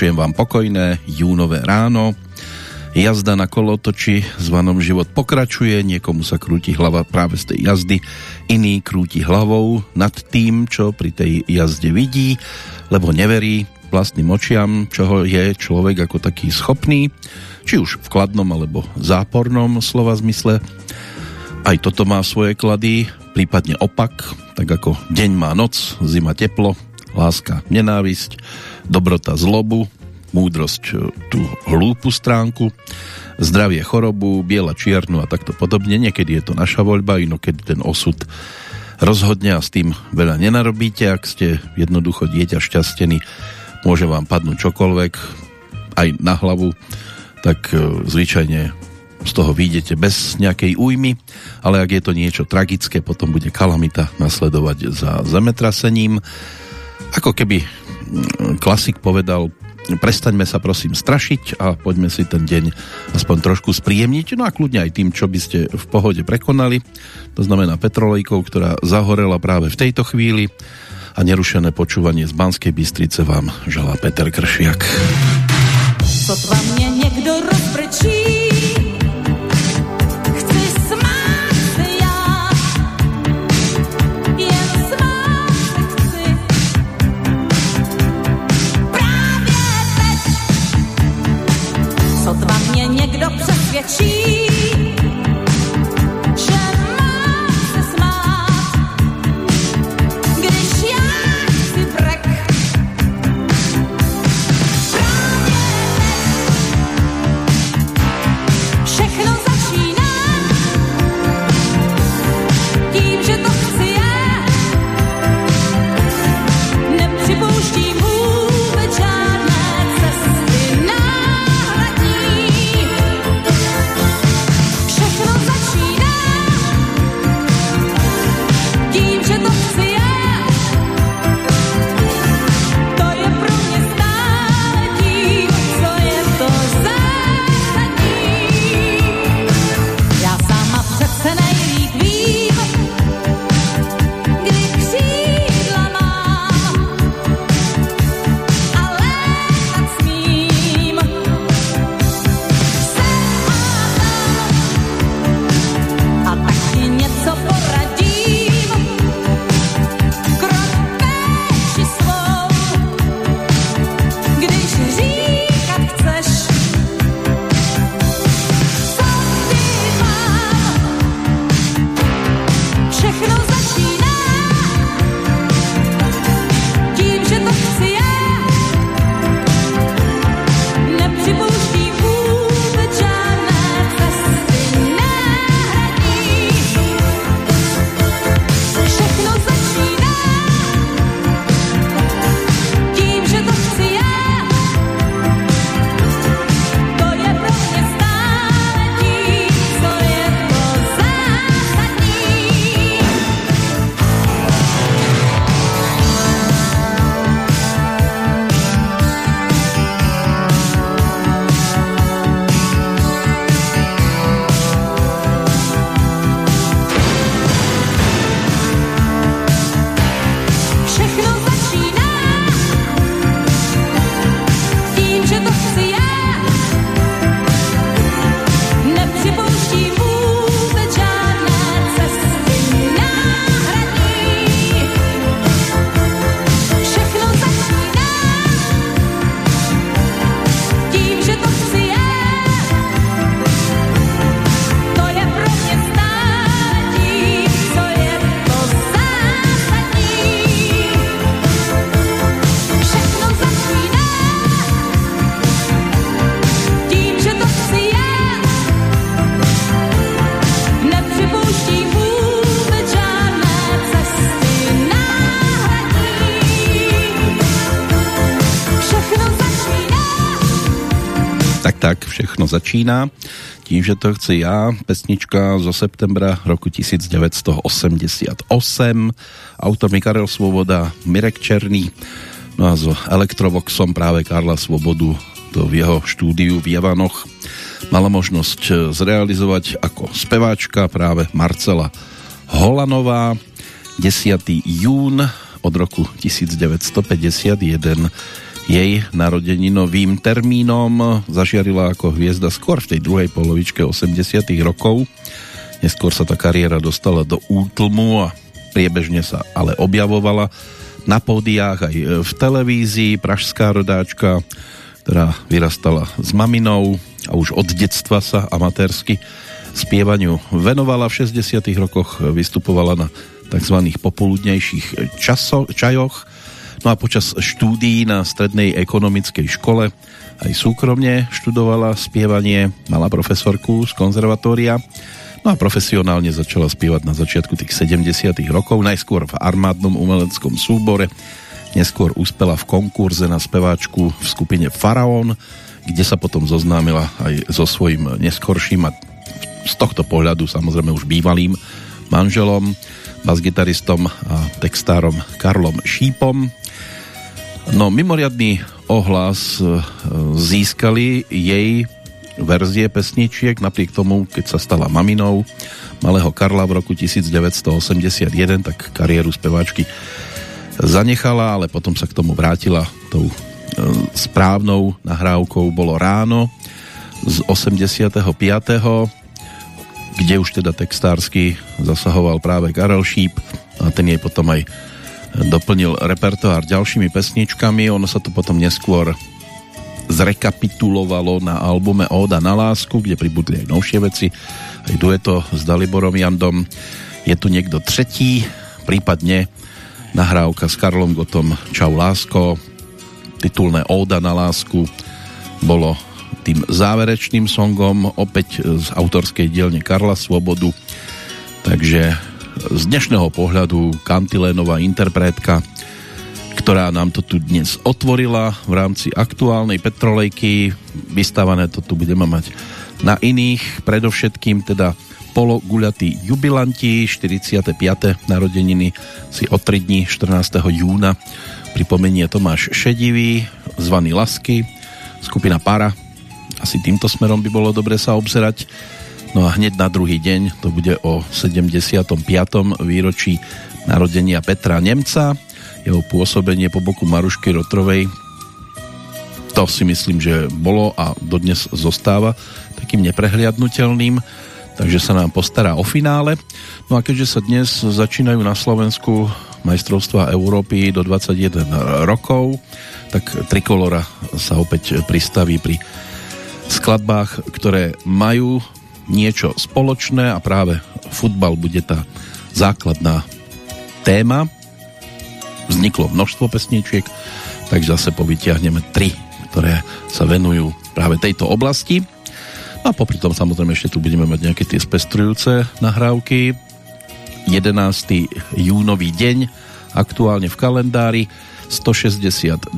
Prašujem vám pokojné júnové ráno. Jazda na kolotoči zvanom život pokračuje, niekomu sa krúti hlava práve z tej jazdy, iný krúti hlavou nad tým, čo pri tej jazde vidí, lebo neverí vlastným očiam, čoho je človek ako taký schopný, či už v kladnom alebo zápornom slova zmysle. Aj toto má svoje klady, prípadne opak, tak ako deň má noc, zima teplo, láska nenávisť, dobrota zlobu, múdrosť e, tú hlúpu stránku, zdravie chorobu, biela čiernu a takto podobne. Niekedy je to naša voľba, inokedy ten osud rozhodne a s tým veľa nenarobíte. Ak ste jednoducho dieťa šťastený, môže vám padnúť čokoľvek, aj na hlavu, tak e, zvyčajne z toho vyjdete bez nejakej újmy, ale ak je to niečo tragické, potom bude kalamita nasledovať za zemetrasením. Ako keby klasik povedal, prestaňme sa prosím strašiť a poďme si ten deň aspoň trošku spríjemniť, no a kľudne aj tým, čo by ste v pohode prekonali. To znamená petrolejkou, ktorá zahorela práve v tejto chvíli a nerušené počúvanie z Banskej Bystrice vám želá Peter Kršiak. Sotva mne začína. Tím, že to chci já, pesnička zo septembra roku 1988. Autor mi Karel Svoboda, Mirek Černý, no a so Elektrovoxom práve Karla Svobodu to v jeho štúdiu v Javanoch mala možnosť zrealizovať ako speváčka práve Marcela Holanová 10. jún od roku 1951 jej narodeninovým termínom. Zažiarila ako hviezda skôr v tej druhej polovičke 80 rokov. Neskôr sa tá kariéra dostala do útlmu a priebežne sa ale objavovala na pódiách aj v televízii. Pražská rodáčka, ktorá vyrastala s maminou a už od detstva sa amatérsky spievaniu venovala. V 60 rokoch vystupovala na tzv. popoludnejších časo, čajoch. No a počas štúdií na strednej ekonomickej škole aj súkromne študovala spievanie, mala profesorku z konzervatória, no a profesionálne začala spievať na začiatku tých 70 rokov, najskôr v armádnom umeleckom súbore, neskôr uspela v konkurze na speváčku v skupine Faraón, kde sa potom zoznámila aj so svojím neskorším a z tohto pohľadu samozrejme už bývalým manželom basgitaristom a textárom Karlom Šípom. No mimoriadný ohlas e, získali jej verzie pesničiek, napriek tomu, keď sa stala maminou malého Karla v roku 1981, tak kariéru speváčky zanechala, ale potom sa k tomu vrátila tou e, správnou nahrávkou bolo ráno z 85 kde už teda textársky zasahoval práve Karel Šíp a ten jej potom aj doplnil repertoár ďalšími pesničkami. Ono sa to potom neskôr zrekapitulovalo na albume Óda na lásku, kde pribudli aj novšie veci, aj dueto s Daliborom Jandom. Je tu niekto tretí, prípadne nahrávka s Karlom Gotom Čau lásko, titulné Óda na lásku bolo tým záverečným songom opäť z autorskej dielne Karla Svobodu. Takže z dnešného pohľadu kantilénová interpretka, ktorá nám to tu dnes otvorila v rámci aktuálnej petrolejky. Vystávané to tu budeme mať na iných, predovšetkým teda pologuľatí jubilanti, 45. narodeniny si o 3 dní 14. júna pripomenie Tomáš Šedivý, zvaný Lasky, skupina Para, asi týmto smerom by bolo dobre sa obzerať. No a hneď na druhý deň, to bude o 75. výročí narodenia Petra Nemca, jeho pôsobenie po boku Marušky Rotrovej, to si myslím, že bolo a dodnes zostáva takým neprehliadnutelným, takže sa nám postará o finále. No a keďže sa dnes začínajú na Slovensku majstrovstva Európy do 21 rokov, tak Trikolora sa opäť pristaví pri skladbách, ktoré majú niečo spoločné a práve futbal bude tá základná téma. Vzniklo množstvo pesničiek, takže zase povytiahneme tri, ktoré sa venujú práve tejto oblasti. A popri tom samozrejme ešte tu budeme mať nejaké tie spestrujúce nahrávky. 11. júnový deň, aktuálne v kalendári 162.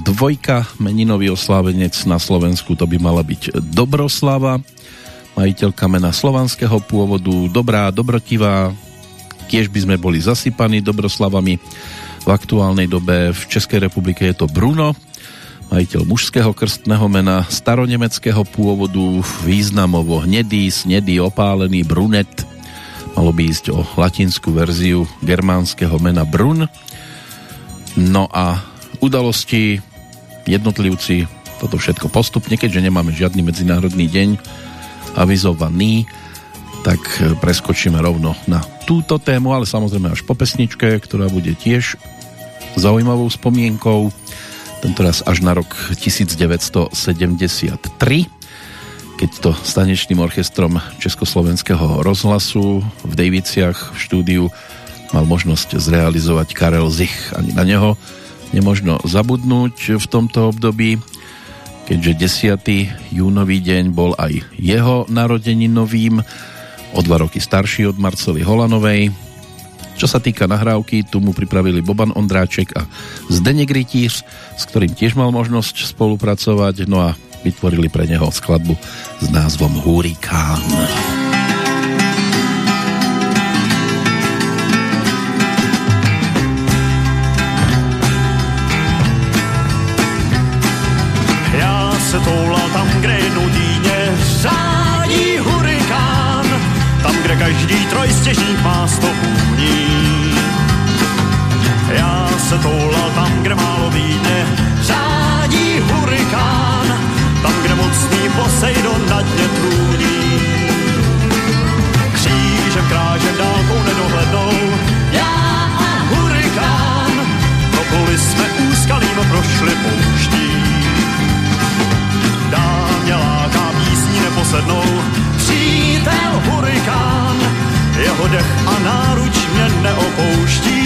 Meninový oslávenec na Slovensku to by mala byť Dobroslava, majiteľka mena slovanského pôvodu, dobrá, dobrotivá, tiež by sme boli zasypaní Dobroslavami. V aktuálnej dobe v Českej republike je to Bruno, majiteľ mužského krstného mena staronemeckého pôvodu, významovo hnedý, snedý, opálený brunet. Malo by ísť o latinskú verziu germánskeho mena Brun. No a udalosti, jednotlivci, toto všetko postupne, keďže nemáme žiadny medzinárodný deň avizovaný, tak preskočíme rovno na túto tému, ale samozrejme až po pesničke, ktorá bude tiež zaujímavou spomienkou, tentoraz až na rok 1973, keď to stanečným orchestrom Československého rozhlasu v Daviciach v štúdiu mal možnosť zrealizovať Karel Zich. Ani na neho nemožno zabudnúť v tomto období, keďže 10. júnový deň bol aj jeho narodeninovým, o dva roky starší od Marcely Holanovej. Čo sa týka nahrávky, tu mu pripravili Boban Ondráček a Zdenek Rytíř, s ktorým tiež mal možnosť spolupracovať, no a vytvorili pre neho skladbu s názvom Hurikán. Hurikán. každý trojstěžník má sto půní. Já se toulal tam, kde málo vítne, řádí hurikán, tam, kde mocný Poseidon nad dně trůní. Křížem, krážem, dálkou nedohlednou, já a hurikán, propluli jsme úskalým prošli pouští. Dá mě láká písní neposednou, přítel hurikán, neopouští.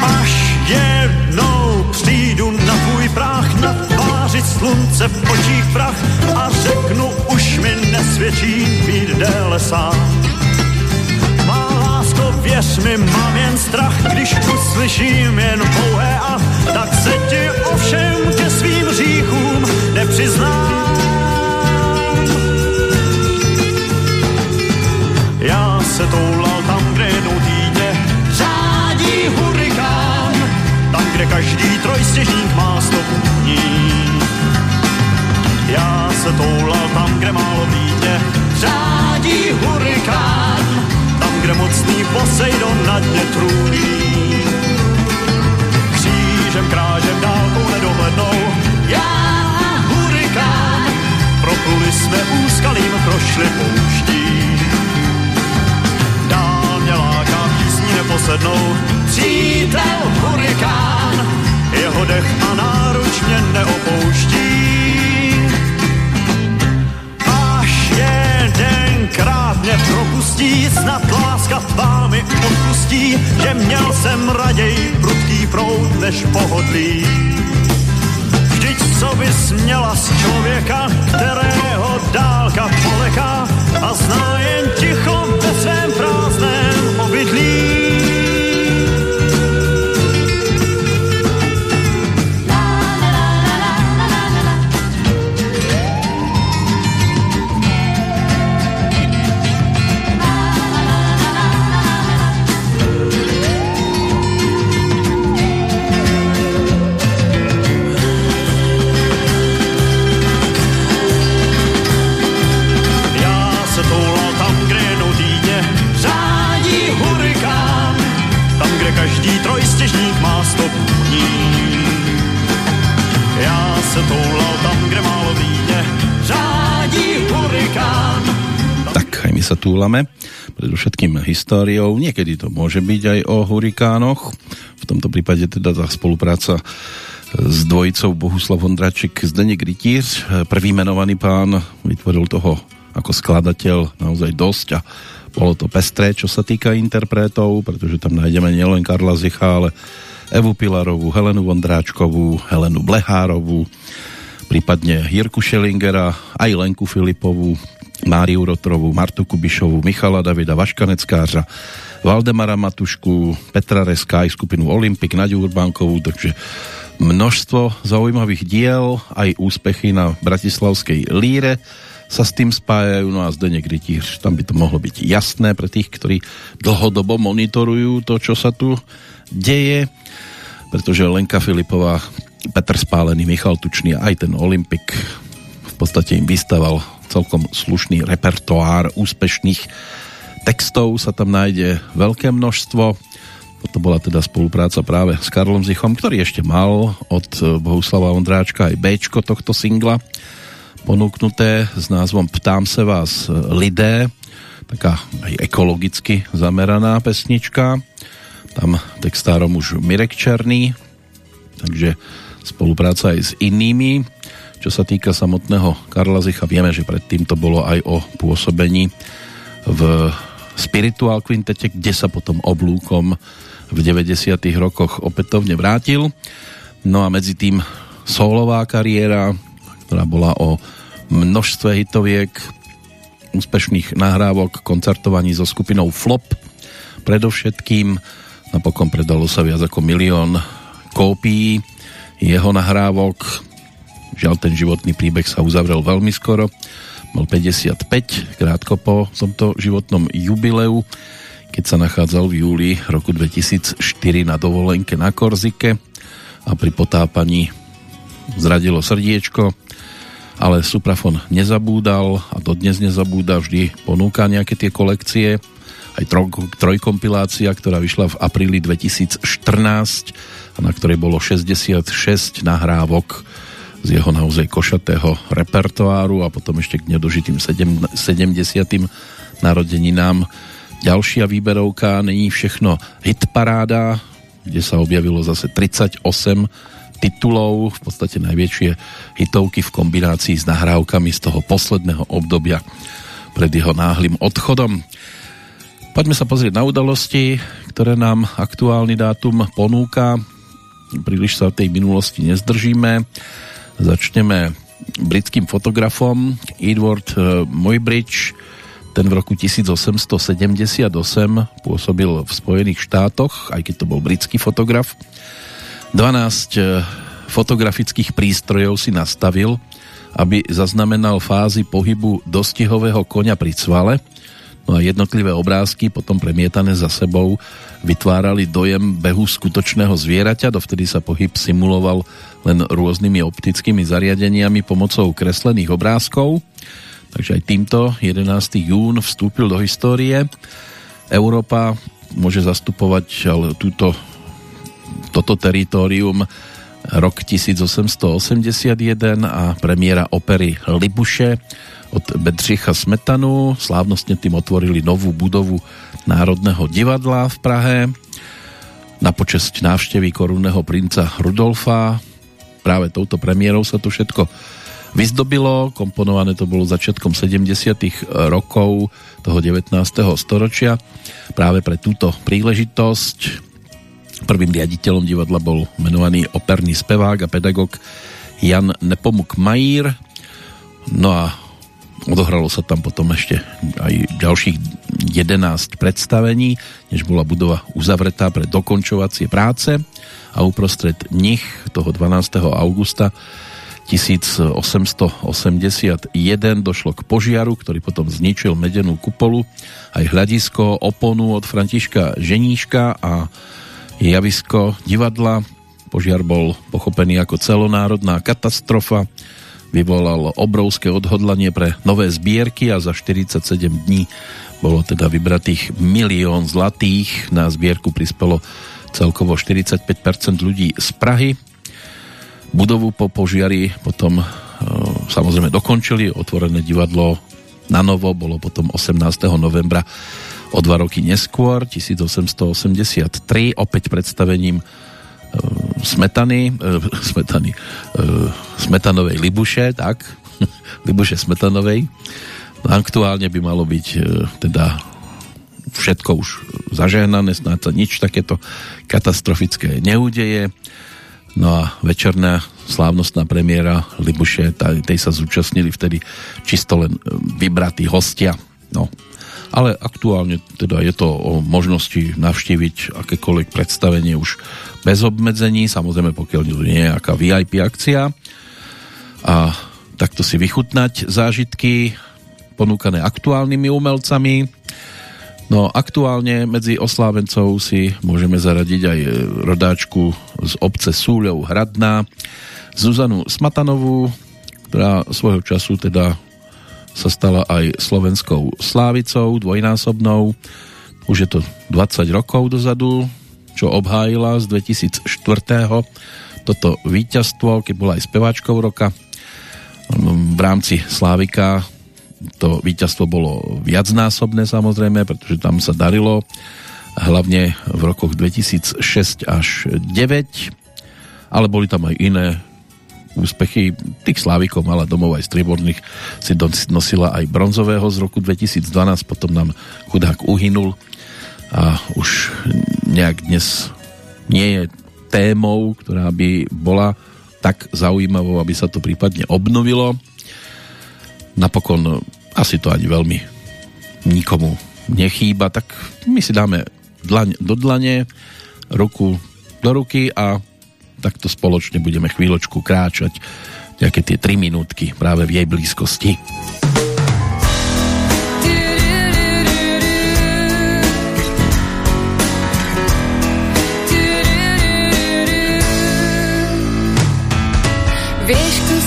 Až jednou přijdu na tvůj prach, na tváři slunce v očích prach a řeknu, už mi nesvědčí být déle sám. Má lásko, věř mi, mám jen strach, když uslyším jen pouhé a tak se ti ovšem ke svým říchům nepřiznám. Každý trojstěžník má sto půdní. Já se toulal tam, kde málo týdně řádí hurikán, tam, kde mocný Poseidon na dně trůní. Křížem, krážem, dálkou nedohlednou, já hurikán, propluli jsme úskalým, prošli pouští. Písní neposednou, přítel hurikán, jeho dech a náruč mě neopouští. Až jedenkrát mě propustí, snad láska tvá mi odpustí, že měl jsem raději prudký proud než pohodlí. Vždyť co bys měla z člověka, kterého dálka poleká a zná jen ticho ve svém prázdném obydlí. Půdní. Já se toulal tam, kde málo týdně řádí hurikán, Tak, aj my sa túlame, predovšetkým históriou. Niekedy to môže byť aj o hurikánoch. V tomto prípade teda tá spolupráca s dvojicou Bohuslav Ondráček Zdeněk Rytíř. Prvý menovaný pán vytvoril toho ako skladateľ naozaj dosť a bolo to pestré, čo sa týka interpretov, pretože tam nájdeme nielen Karla Zicha, ale Evu Pilarovú, Helenu Vondráčkovú, Helenu Blehárovú, prípadne Jirku Šelingera, aj Lenku Filipovú, Máriu Rotrovú, Martu Kubišovú, Michala Davida Vaškaneckářa, Valdemara Matušku, Petra Reska, aj skupinu Olympik, Naďu Urbánkovú, takže množstvo zaujímavých diel, aj úspechy na Bratislavskej líre sa s tým spájajú, no a Zdeněk Rytíř, tam by to mohlo byť jasné pre tých, ktorí dlhodobo monitorujú to, čo sa tu deje, pretože Lenka Filipová, Petr Spálený, Michal Tučný a aj ten Olympik v podstate im vystaval celkom slušný repertoár úspešných textov sa tam nájde veľké množstvo. To bola teda spolupráca práve s Karlom Zichom, ktorý ešte mal od Bohuslava Ondráčka aj Bčko tohto singla ponúknuté s názvom Ptám se vás lidé, taká aj ekologicky zameraná pesnička. Tam textárom už Mirek Černý, takže spolupráca aj s inými. Čo sa týka samotného Karla Zicha, vieme, že predtým to bolo aj o pôsobení v Spiritual Quintete, kde sa potom oblúkom v 90. rokoch opätovne vrátil. No a medzi tým solová kariéra, ktorá bola o množstve hitoviek, úspešných nahrávok, koncertovaní so skupinou Flop. Predovšetkým napokon predalo sa viac ako milión kópií jeho nahrávok. Žiaľ, ten životný príbeh sa uzavrel veľmi skoro. Mal 55, krátko po tomto životnom jubileu, keď sa nachádzal v júli roku 2004 na dovolenke na Korzike a pri potápaní zradilo srdiečko, ale Suprafon nezabúdal a dodnes nezabúda, vždy ponúka nejaké tie kolekcie, aj troj, trojkompilácia, ktorá vyšla v apríli 2014 a na ktorej bolo 66 nahrávok z jeho naozaj košatého repertoáru a potom ešte k nedožitým 70. narodeninám ďalšia výberovka, není všechno hitparáda, kde sa objavilo zase 38 titulov, v podstate najväčšie hitovky v kombinácii s nahrávkami z toho posledného obdobia pred jeho náhlým odchodom. Poďme sa pozrieť na udalosti, ktoré nám aktuálny dátum ponúka. Príliš sa tej minulosti nezdržíme. Začneme britským fotografom Edward eh, Muybridge. Ten v roku 1878 pôsobil v Spojených štátoch, aj keď to bol britský fotograf. 12 eh, fotografických prístrojov si nastavil, aby zaznamenal fázy pohybu dostihového konia pri cvale – No a jednotlivé obrázky potom premietané za sebou vytvárali dojem behu skutočného zvieraťa, dovtedy sa pohyb simuloval len rôznymi optickými zariadeniami pomocou kreslených obrázkov. Takže aj týmto 11. jún vstúpil do histórie. Európa môže zastupovať ale túto, toto teritorium rok 1881 a premiéra opery Libuše od Bedřicha Smetanu. Slávnostne tým otvorili novú budovu Národného divadla v Prahe na počesť návštevy korunného princa Rudolfa. Práve touto premiérou sa to všetko vyzdobilo. Komponované to bolo začiatkom 70. rokov toho 19. storočia. Práve pre túto príležitosť prvým riaditeľom divadla bol menovaný operný spevák a pedagóg Jan Nepomuk Majír. No a Odohralo sa tam potom ešte aj ďalších 11 predstavení, než bola budova uzavretá pre dokončovacie práce a uprostred nich toho 12. augusta 1881 došlo k požiaru, ktorý potom zničil medenú kupolu, aj hľadisko, oponu od Františka Ženíška a javisko divadla. Požiar bol pochopený ako celonárodná katastrofa, vyvolal obrovské odhodlanie pre nové zbierky a za 47 dní bolo teda vybratých milión zlatých. Na zbierku prispelo celkovo 45% ľudí z Prahy. Budovu po požiari potom e, samozrejme dokončili, otvorené divadlo na novo bolo potom 18. novembra o dva roky neskôr, 1883, opäť predstavením smetany, uh, smetany, uh, smetanovej Libuše, tak, Libuše Smetanovej. No, aktuálne by malo byť teda všetko už zažehnané, snáď sa nič takéto katastrofické neudeje. No a večerná slávnostná premiéra Libuše, tej sa zúčastnili vtedy čisto len vybratí hostia. No, ale aktuálne teda je to o možnosti navštíviť akékoľvek predstavenie už bez obmedzení, samozrejme pokiaľ nie je nejaká VIP akcia a takto si vychutnať zážitky ponúkané aktuálnymi umelcami. No aktuálne medzi oslávencov si môžeme zaradiť aj rodáčku z obce Súľov Hradná, Zuzanu Smatanovú, ktorá svojho času teda sa stala aj slovenskou slávicou, dvojnásobnou. Už je to 20 rokov dozadu, čo obhájila z 2004. Toto víťazstvo, keď bola aj speváčkou roka v rámci Slávika to víťazstvo bolo viacnásobné samozrejme, pretože tam sa darilo hlavne v rokoch 2006 až 2009 ale boli tam aj iné úspechy. Tých Slávikov mala domov aj striborných, si nosila aj bronzového z roku 2012, potom nám chudák uhynul a už nejak dnes nie je témou, ktorá by bola tak zaujímavou, aby sa to prípadne obnovilo. Napokon asi to ani veľmi nikomu nechýba, tak my si dáme dlaň do dlane, ruku do ruky a takto spoločne budeme chvíľočku kráčať nejaké tie 3 minútky práve v jej blízkosti. Vieš, kto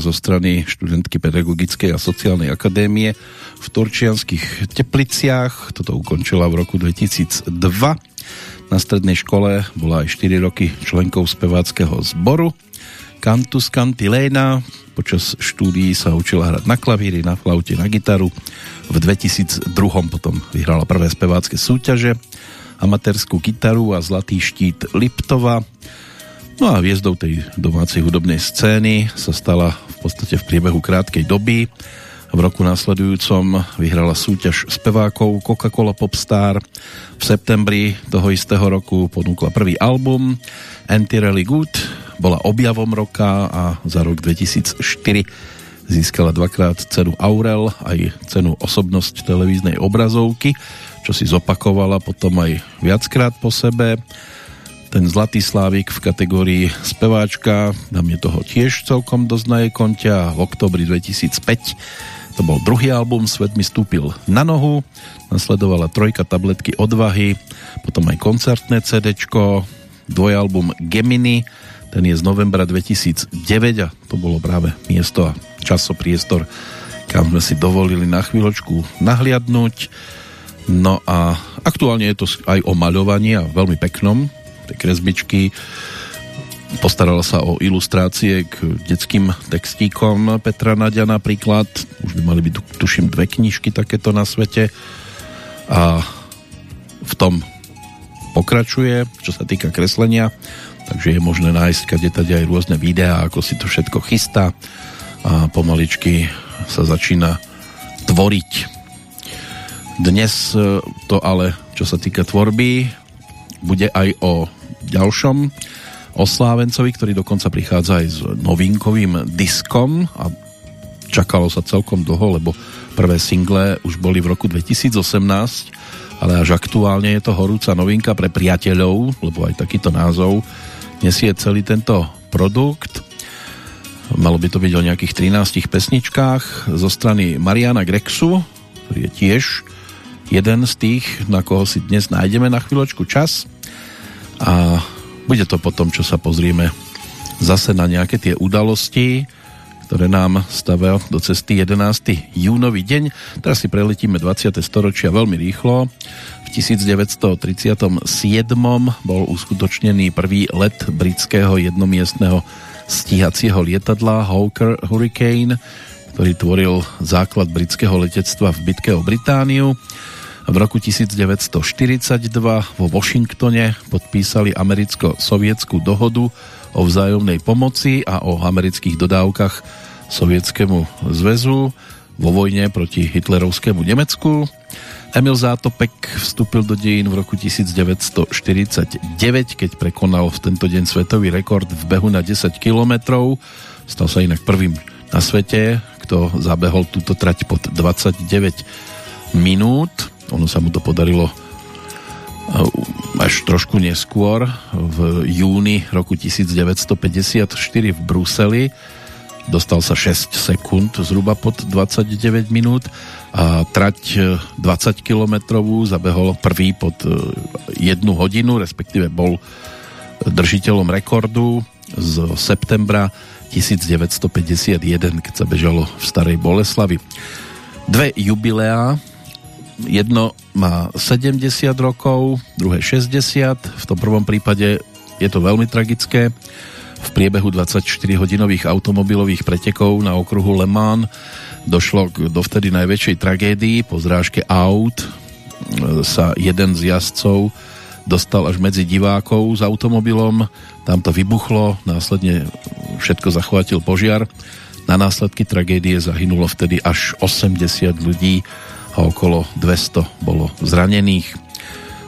zo strany študentky Pedagogickej a sociálnej akadémie v Turčianských Tepliciach. Toto ukončila v roku 2002. Na strednej škole bola aj 4 roky členkou speváckého zboru Cantus Cantilena. Počas štúdií sa učila hrať na klavíri, na flaute, na gitaru. V 2002 potom vyhrala prvé spevácké súťaže, amatérskú gitaru a zlatý štít Liptova No a hviezdou tej domácej hudobnej scény sa stala podstate v priebehu krátkej doby. V roku následujúcom vyhrala súťaž spevákov Coca-Cola Popstar. V septembri toho istého roku ponúkla prvý album Anti-Rally Good, bola objavom roka a za rok 2004 získala dvakrát cenu Aurel aj cenu osobnosť televíznej obrazovky, čo si zopakovala potom aj viackrát po sebe ten Zlatý Slávik v kategórii speváčka, nám je toho tiež celkom dosť na jej konte a v oktobri 2005 to bol druhý album Svet mi stúpil na nohu, nasledovala trojka tabletky odvahy, potom aj koncertné CD, dvojalbum Gemini, ten je z novembra 2009 a to bolo práve miesto a časopriestor, kam sme si dovolili na chvíľočku nahliadnúť. No a aktuálne je to aj o maľovaní a veľmi peknom, tej kresbičky. Postarala sa o ilustrácie k detským textíkom Petra Nadia napríklad. Už by mali byť, tuším, dve knižky takéto na svete. A v tom pokračuje, čo sa týka kreslenia. Takže je možné nájsť kade aj rôzne videá, ako si to všetko chystá a pomaličky sa začína tvoriť. Dnes to ale, čo sa týka tvorby, bude aj o ďalšom oslávencovi, ktorý dokonca prichádza aj s novinkovým diskom a čakalo sa celkom dlho, lebo prvé single už boli v roku 2018, ale až aktuálne je to horúca novinka pre priateľov, lebo aj takýto názov nesie celý tento produkt. Malo by to byť o nejakých 13 pesničkách zo strany Mariana Grexu, ktorý je tiež jeden z tých, na koho si dnes nájdeme na chvíľočku čas a bude to potom, čo sa pozrieme zase na nejaké tie udalosti, ktoré nám stavia do cesty 11. júnový deň. Teraz si preletíme 20. storočia veľmi rýchlo. V 1937. bol uskutočnený prvý let britského jednomiestného stíhacieho lietadla Hawker Hurricane, ktorý tvoril základ britského letectva v bitke o Britániu. V roku 1942 vo Washingtone podpísali americko-sovietskú dohodu o vzájomnej pomoci a o amerických dodávkach Sovietskému zväzu vo vojne proti hitlerovskému Nemecku. Emil Zátopek vstúpil do dejín v roku 1949, keď prekonal v tento deň svetový rekord v behu na 10 kilometrov. Stal sa inak prvým na svete, kto zabehol túto trať pod 29 minút. Ono sa mu to podarilo uh, až trošku neskôr, v júni roku 1954 v Bruseli. Dostal sa 6 sekúnd, zhruba pod 29 minút a trať 20 uh, kilometrovú zabehol prvý pod uh, jednu hodinu, respektíve bol držiteľom rekordu z septembra 1951, keď sa bežalo v Starej Boleslavi. Dve jubileá Jedno má 70 rokov, druhé 60. V tom prvom prípade je to veľmi tragické. V priebehu 24-hodinových automobilových pretekov na okruhu Le Mans došlo k dovtedy najväčšej tragédii. Po zrážke aut sa jeden z jazdcov dostal až medzi divákov s automobilom. Tam to vybuchlo, následne všetko zachvátil požiar. Na následky tragédie zahynulo vtedy až 80 ľudí a okolo 200 bolo zranených.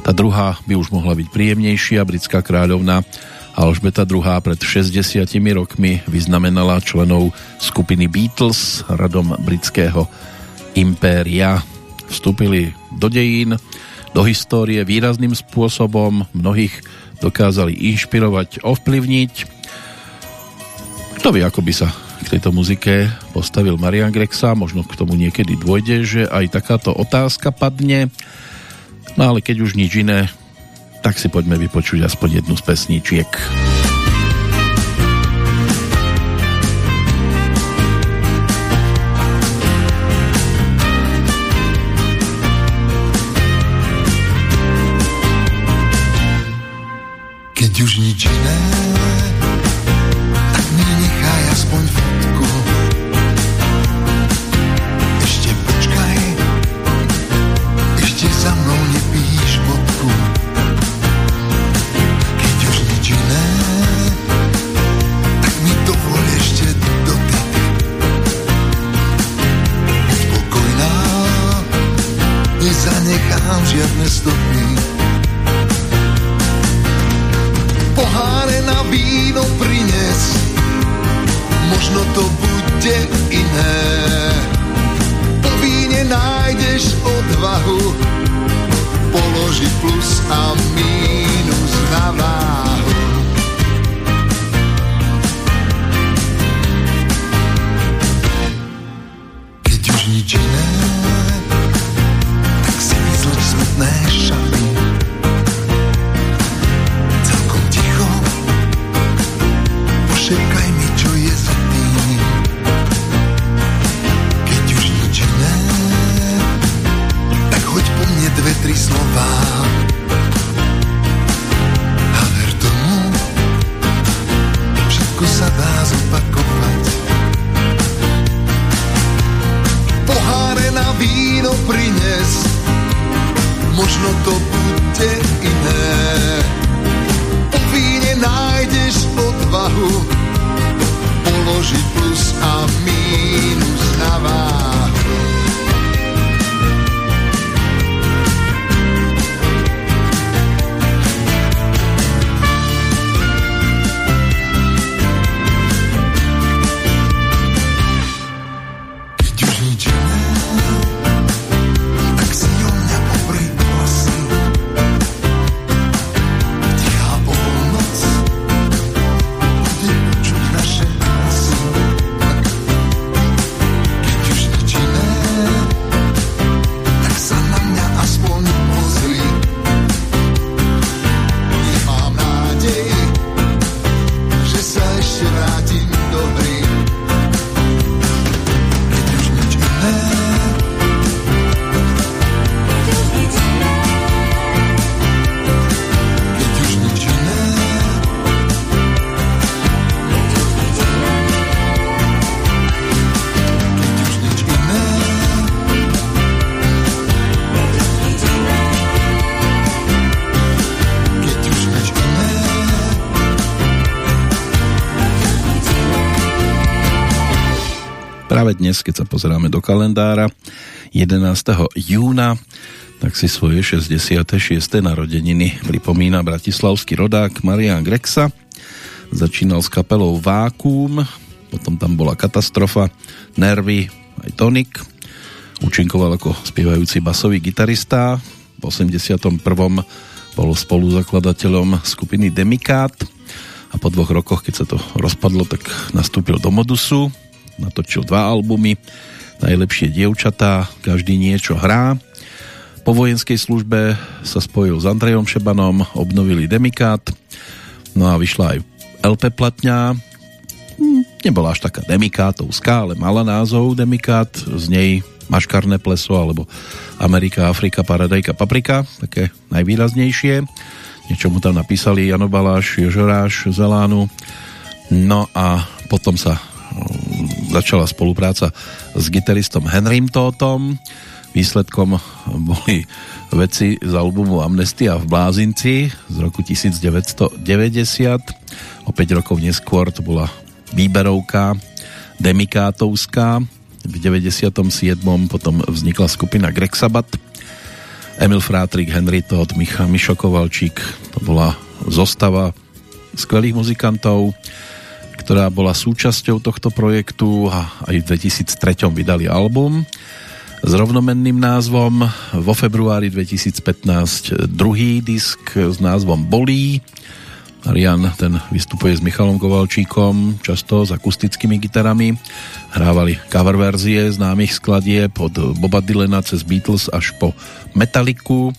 Tá druhá by už mohla byť príjemnejšia. Britská kráľovna Alžbeta II pred 60 rokmi vyznamenala členov skupiny Beatles radom britského impéria. Vstúpili do dejín, do histórie výrazným spôsobom, mnohých dokázali inšpirovať, ovplyvniť. Kto vie, ako by sa k tejto muzike postavil Marian Grexa, možno k tomu niekedy dôjde, že aj takáto otázka padne. No ale keď už nič iné, tak si poďme vypočuť aspoň jednu z pesničiek. Keď už nič iné, pesníčiek. dnes, keď sa pozeráme do kalendára 11. júna, tak si svoje 66. narodeniny pripomína bratislavský rodák Marian Grexa. Začínal s kapelou Vákuum, potom tam bola katastrofa, Nervy, aj Tonik. Účinkoval ako spievajúci basový gitarista. V 81. bol spoluzakladateľom skupiny Demikát a po dvoch rokoch, keď sa to rozpadlo, tak nastúpil do Modusu natočil dva albumy, najlepšie dievčatá, každý niečo hrá. Po vojenskej službe sa spojil s Andrejom Šebanom, obnovili Demikát, no a vyšla aj LP platňa, hm, nebola až taká demikátovská, ale mala názov Demikát, z nej Maškarné pleso alebo Amerika, Afrika, Paradajka, Paprika, také najvýraznejšie. Niečo mu tam napísali Jano Baláš, Jožoráš, Zelánu. No a potom sa začala spolupráca s gitaristom Henrym Tótom. Výsledkom boli veci z albumu Amnestia v Blázinci z roku 1990. O 5 rokov neskôr to bola výberovka Demikátovská. V 97. potom vznikla skupina Greg Sabat. Emil Frátrik, Henry Todt, Micha, Mišo Kovalčík. To bola zostava skvelých muzikantov ktorá bola súčasťou tohto projektu a aj v 2003 vydali album s rovnomenným názvom. Vo februári 2015 druhý disk s názvom Bolí. Marian ten vystupuje s Michalom Kovalčíkom, často s akustickými gitarami. Hrávali cover verzie známych skladie pod Boba Dylana cez Beatles až po Metaliku,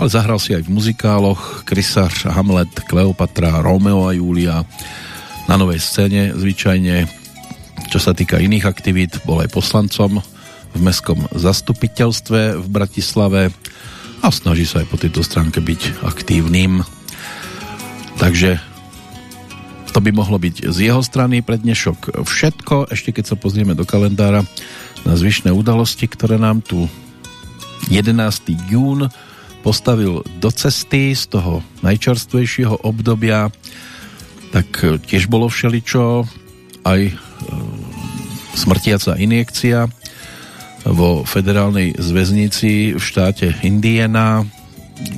ale zahral si aj v muzikáloch Krysař, Hamlet, Kleopatra, Romeo a Julia na novej scéne zvyčajne. Čo sa týka iných aktivít, bol aj poslancom v mestskom zastupiteľstve v Bratislave a snaží sa aj po tejto stránke byť aktívnym. Takže To by mohlo byť z jeho strany pre dnešok všetko. Ešte keď sa pozrieme do kalendára na zvyšné udalosti, ktoré nám tu 11. jún postavil do cesty z toho najčerstvejšieho obdobia, tak tiež bolo všeličo, aj e, smrtiaca injekcia vo federálnej zväznici v štáte Indiana.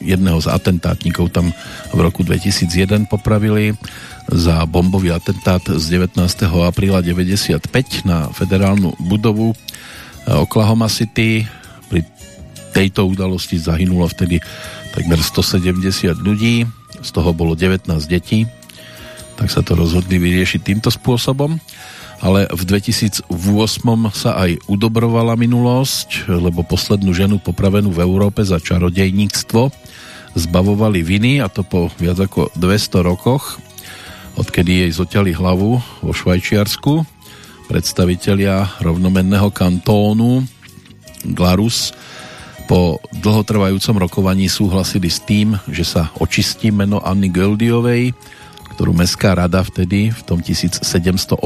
Jedného z atentátnikov tam v roku 2001 popravili za bombový atentát z 19. apríla 95 na federálnu budovu Oklahoma City. Pri tejto udalosti zahynulo vtedy takmer 170 ľudí, z toho bolo 19 detí, tak sa to rozhodli vyriešiť týmto spôsobom ale v 2008 sa aj udobrovala minulosť, lebo poslednú ženu popravenú v Európe za čarodejníctvo zbavovali viny a to po viac ako 200 rokoch, odkedy jej zoťali hlavu vo Švajčiarsku. Predstavitelia rovnomenného kantónu Glarus po dlhotrvajúcom rokovaní súhlasili s tým, že sa očistí meno Anny Göldiovej, ktorú Mestská rada vtedy v tom 1782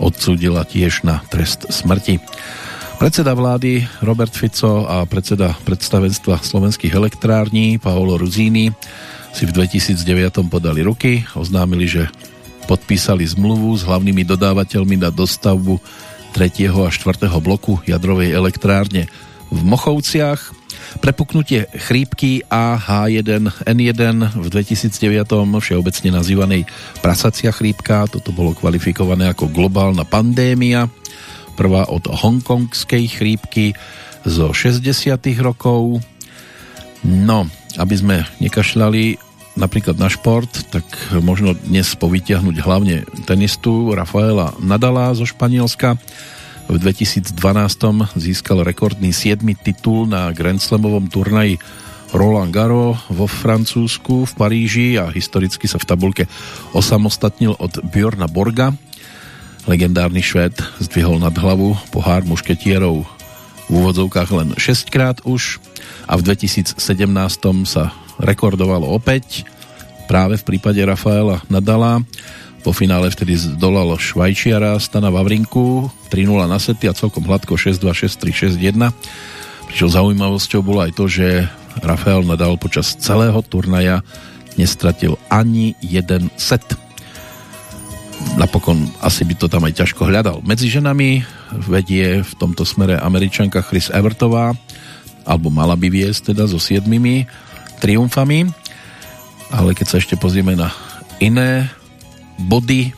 odsúdila tiež na trest smrti. Predseda vlády Robert Fico a predseda predstavenstva slovenských elektrární Paolo Ruzíny si v 2009 podali ruky, oznámili, že podpísali zmluvu s hlavnými dodávateľmi na dostavbu 3. a 4. bloku jadrovej elektrárne v Mochovciach Prepuknutie chrípky AH1N1 v 2009 všeobecne nazývanej prasacia chrípka, toto bolo kvalifikované ako globálna pandémia, prvá od hongkongskej chrípky zo 60 rokov. No, aby sme nekašľali napríklad na šport, tak možno dnes povytiahnuť hlavne tenistu Rafaela Nadala zo Španielska, v 2012 získal rekordný 7. titul na Grand Slamovom turnaji Roland Garros vo Francúzsku v Paríži a historicky sa v tabulke osamostatnil od Bjorna Borga. Legendárny Švéd zdvihol nad hlavu pohár mušketierov v úvodzovkách len 6 krát už a v 2017 sa rekordovalo opäť práve v prípade Rafaela Nadala po finále vtedy zdolal Švajčiara Stana Vavrinku 3-0 na sety a celkom hladko 6-2, 6-3, 6-1. Pričom zaujímavosťou bolo aj to, že Rafael Nadal počas celého turnaja nestratil ani jeden set. Napokon asi by to tam aj ťažko hľadal. Medzi ženami vedie v tomto smere američanka Chris Evertová, alebo mala by viesť teda so siedmimi triumfami, ale keď sa ešte pozrieme na iné body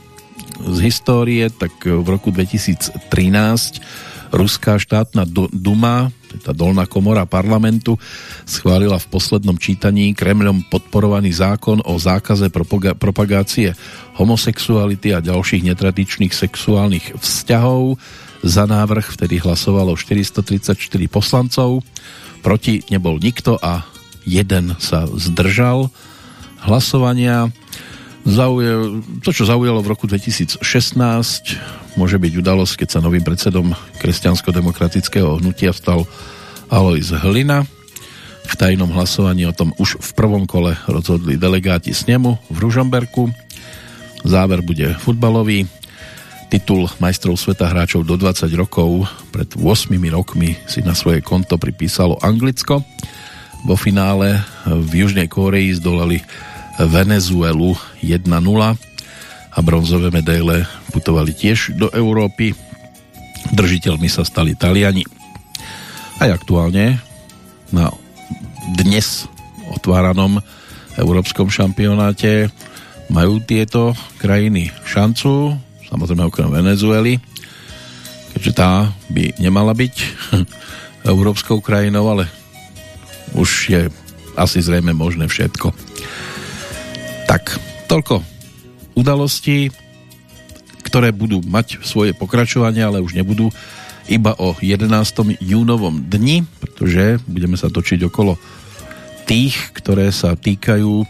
z histórie, tak v roku 2013 Ruská štátna Duma, tá dolná komora parlamentu, schválila v poslednom čítaní Kremľom podporovaný zákon o zákaze propagácie homosexuality a ďalších netradičných sexuálnych vzťahov. Za návrh vtedy hlasovalo 434 poslancov, proti nebol nikto a jeden sa zdržal hlasovania. Zaujel, to, čo zaujalo v roku 2016, môže byť udalosť, keď sa novým predsedom kresťansko-demokratického hnutia stal Alois Hlina. V tajnom hlasovaní o tom už v prvom kole rozhodli delegáti snemu v Ružomberku. Záver bude futbalový. Titul majstrov sveta hráčov do 20 rokov pred 8 rokmi si na svoje konto pripísalo Anglicko. Vo finále v Južnej Kóreji zdolali Venezuelu 1-0 a bronzové medaile putovali tiež do Európy. Držiteľmi sa stali Taliani. Aj aktuálne na dnes otváranom európskom šampionáte majú tieto krajiny šancu, samozrejme okrem Venezuely, keďže tá by nemala byť európskou krajinou, ale už je asi zrejme možné všetko. Tak, toľko udalostí, ktoré budú mať svoje pokračovanie, ale už nebudú iba o 11. júnovom dni, pretože budeme sa točiť okolo tých, ktoré sa týkajú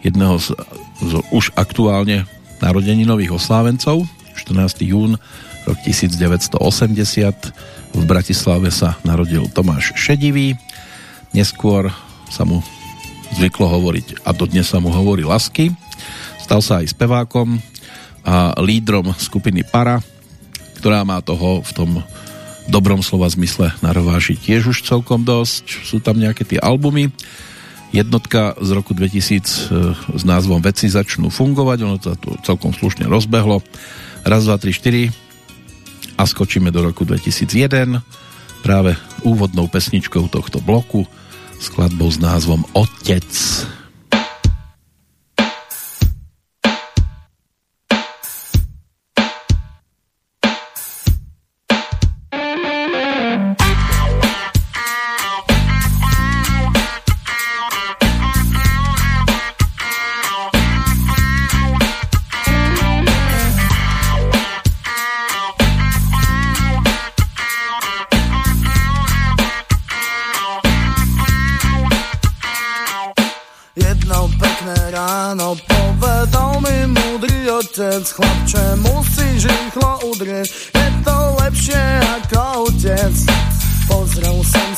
jedného z, z už aktuálne narodeninových oslávencov. 14. jún rok 1980 v Bratislave sa narodil Tomáš Šedivý. Neskôr sa mu zvyklo hovoriť, a dodnes sa mu hovorí Lasky. Stal sa aj spevákom a lídrom skupiny Para, ktorá má toho v tom dobrom slova zmysle na rováži tiež už celkom dosť. Sú tam nejaké tie albumy. Jednotka z roku 2000 e, s názvom Veci začnú fungovať, ono to celkom slušne rozbehlo. Raz, dva, tri, štyri a skočíme do roku 2001 práve úvodnou pesničkou tohto bloku skladbou s názvom Otec.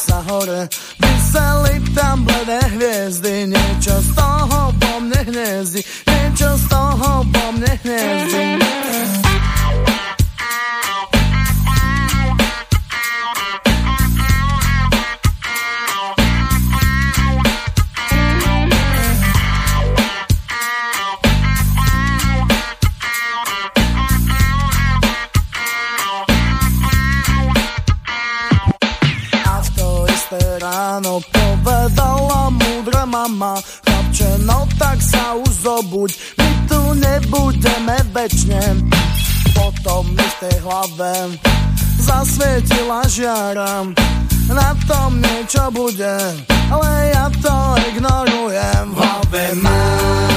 Sa hore, vyseli tam bledé hviezdy, niečo z toho po mne hniezdi, niečo z toho po mne hniezdi. Hlave Zasvietila žiara Na tom niečo bude Ale ja to ignorujem. V hlave mám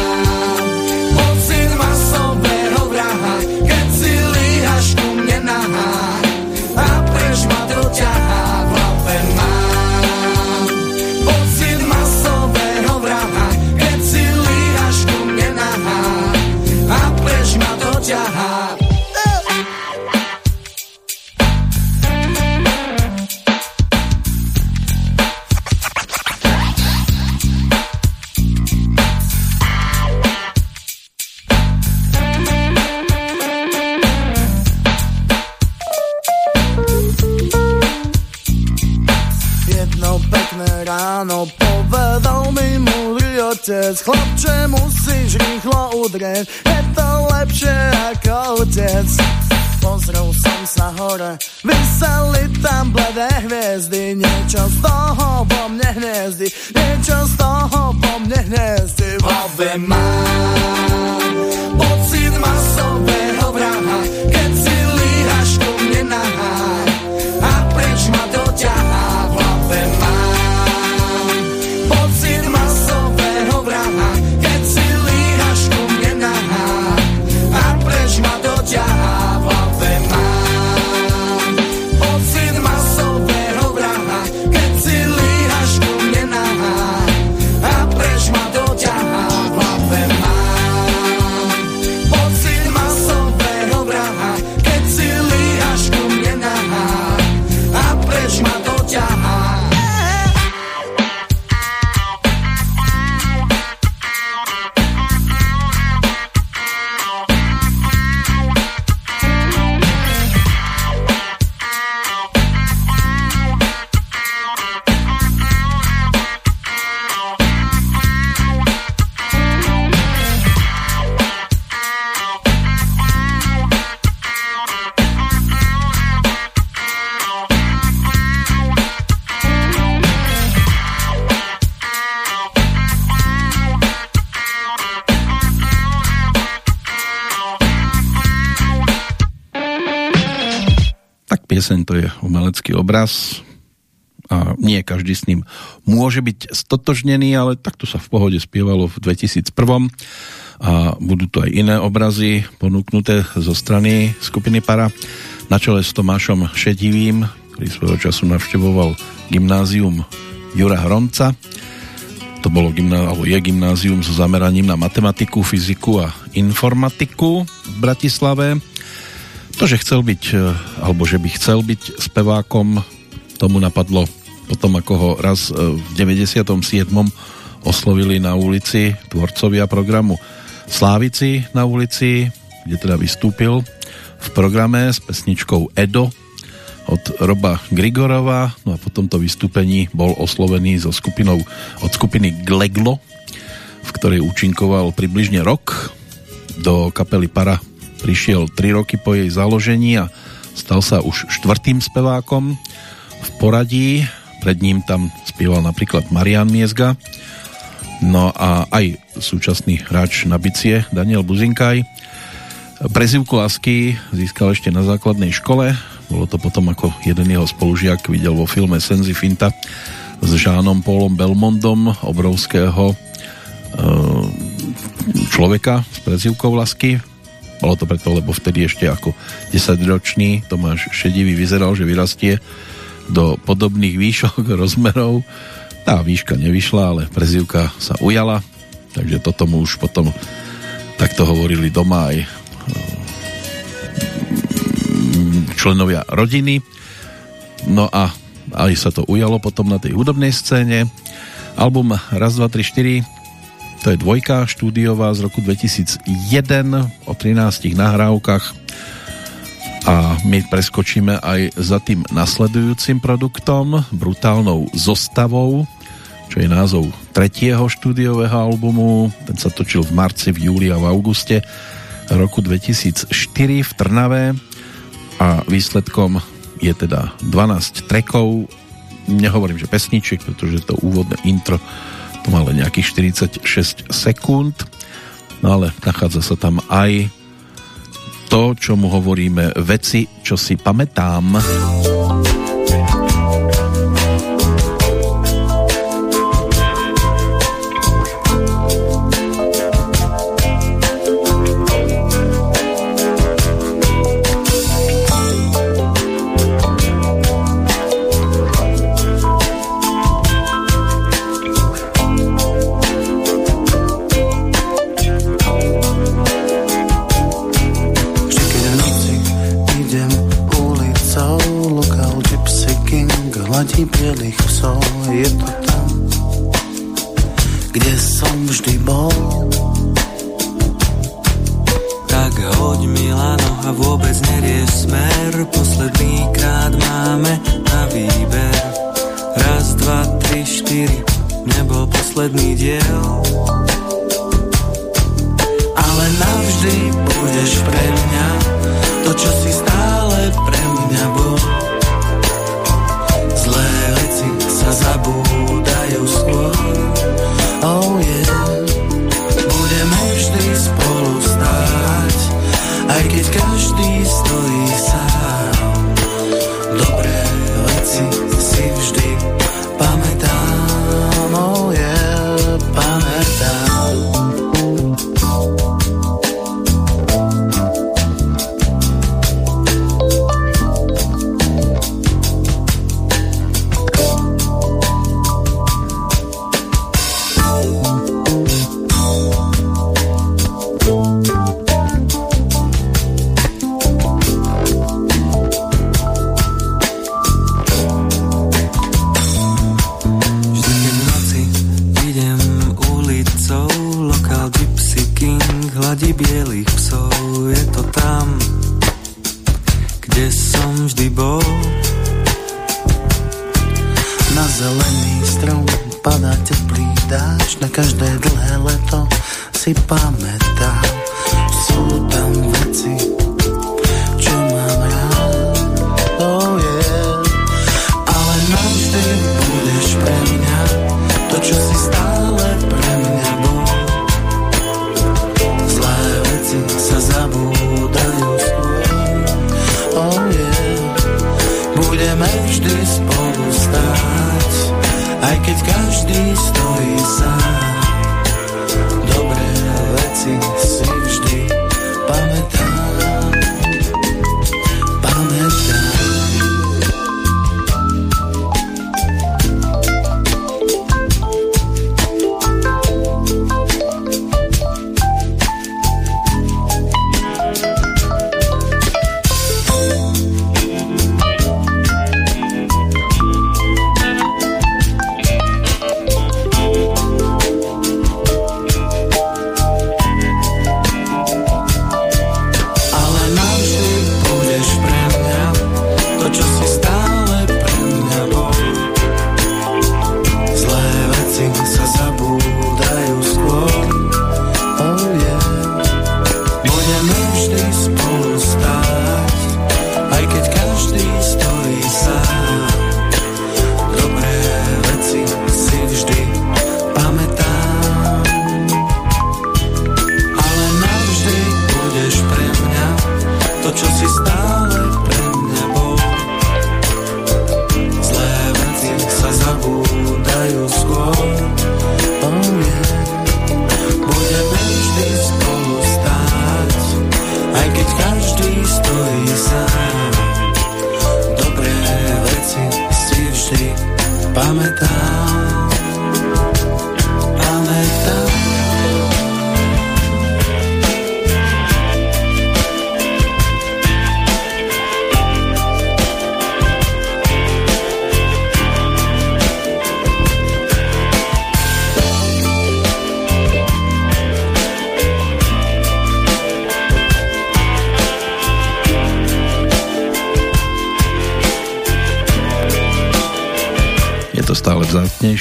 pieseň to je umelecký obraz a nie každý s ním môže byť stotožnený, ale takto sa v pohode spievalo v 2001 a budú to aj iné obrazy ponúknuté zo strany skupiny Para. Na čele s Tomášom Šedivým, ktorý svojho času navštevoval gymnázium Jura Hronca. To bolo gymná, alebo je gymnázium so zameraním na matematiku, fyziku a informatiku v Bratislave to, že chcel byť, e, alebo že by chcel byť spevákom, tomu napadlo potom, ako ho raz e, v 97. oslovili na ulici tvorcovia programu Slávici na ulici, kde teda vystúpil v programe s pesničkou Edo od Roba Grigorova, no a po tomto vystúpení bol oslovený so skupinou od skupiny Gleglo, v ktorej účinkoval približne rok. Do kapely Para prišiel 3 roky po jej založení a stal sa už štvrtým spevákom v poradí. Pred ním tam spieval napríklad Marian Miezga, no a aj súčasný hráč na bicie Daniel Buzinkaj. Prezivku Lasky získal ešte na základnej škole, bolo to potom ako jeden jeho spolužiak videl vo filme Senzi Finta s Žánom Paulom Belmondom, obrovského e, človeka s prezivkou Lasky. Bolo to preto, lebo vtedy ešte ako 10-ročný Tomáš Šedivý vyzeral, že vyrastie do podobných výšok, rozmerov. Tá výška nevyšla, ale prezivka sa ujala, takže toto mu už potom takto hovorili doma aj e, členovia rodiny. No a aj sa to ujalo potom na tej hudobnej scéne. Album Raz, 2, 3, 4 to je dvojka štúdiová z roku 2001 o 13 nahrávkach a my preskočíme aj za tým nasledujúcim produktom, brutálnou zostavou, čo je názov tretieho štúdiového albumu. Ten sa točil v marci, v júli a v auguste roku 2004 v Trnave a výsledkom je teda 12 trekov. Nehovorím, že pesničiek, pretože to úvodné intro to len nejakých 46 sekúnd, no ale nachádza sa tam aj to, čo mu hovoríme veci, čo si pamätám.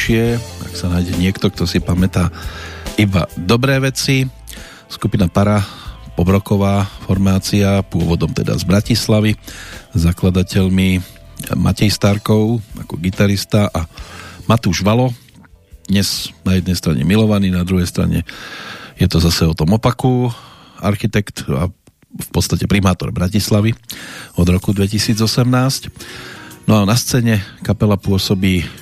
Vzácnejšie, ak sa nájde niekto, kto si pamätá iba dobré veci. Skupina Para, pobroková formácia, pôvodom teda z Bratislavy, zakladateľmi Matej Starkov ako gitarista a Matúš Valo, dnes na jednej strane milovaný, na druhej strane je to zase o tom opaku, architekt a v podstate primátor Bratislavy od roku 2018. No a na scéne kapela pôsobí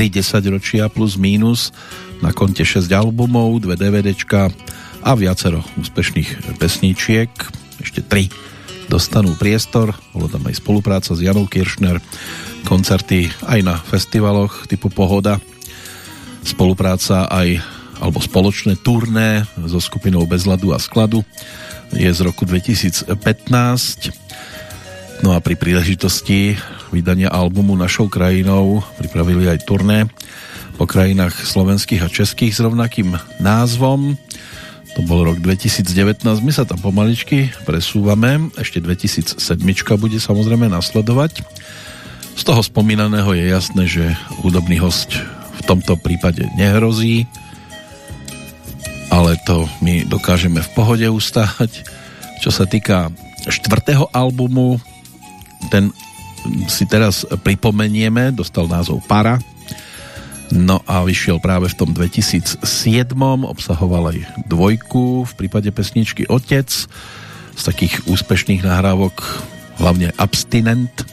3 ročia plus mínus na konte 6 albumov, 2 DVDčka a viacero úspešných pesníčiek. Ešte 3 dostanú priestor. Bolo tam aj spolupráca s Janou Kiršner, koncerty aj na festivaloch typu Pohoda, spolupráca aj alebo spoločné turné so skupinou Bezladu a Skladu je z roku 2015 no a pri príležitosti vydania albumu Našou krajinou pripravili aj turné po krajinách slovenských a českých s rovnakým názvom. To bol rok 2019, my sa tam pomaličky presúvame, ešte 2007 bude samozrejme nasledovať. Z toho spomínaného je jasné, že hudobný host v tomto prípade nehrozí, ale to my dokážeme v pohode ustáť. Čo sa týka štvrtého albumu, ten si teraz pripomenieme, dostal názov Para. No a vyšiel práve v tom 2007, obsahoval aj dvojku v prípade pesničky Otec, z takých úspešných nahrávok hlavne Abstinent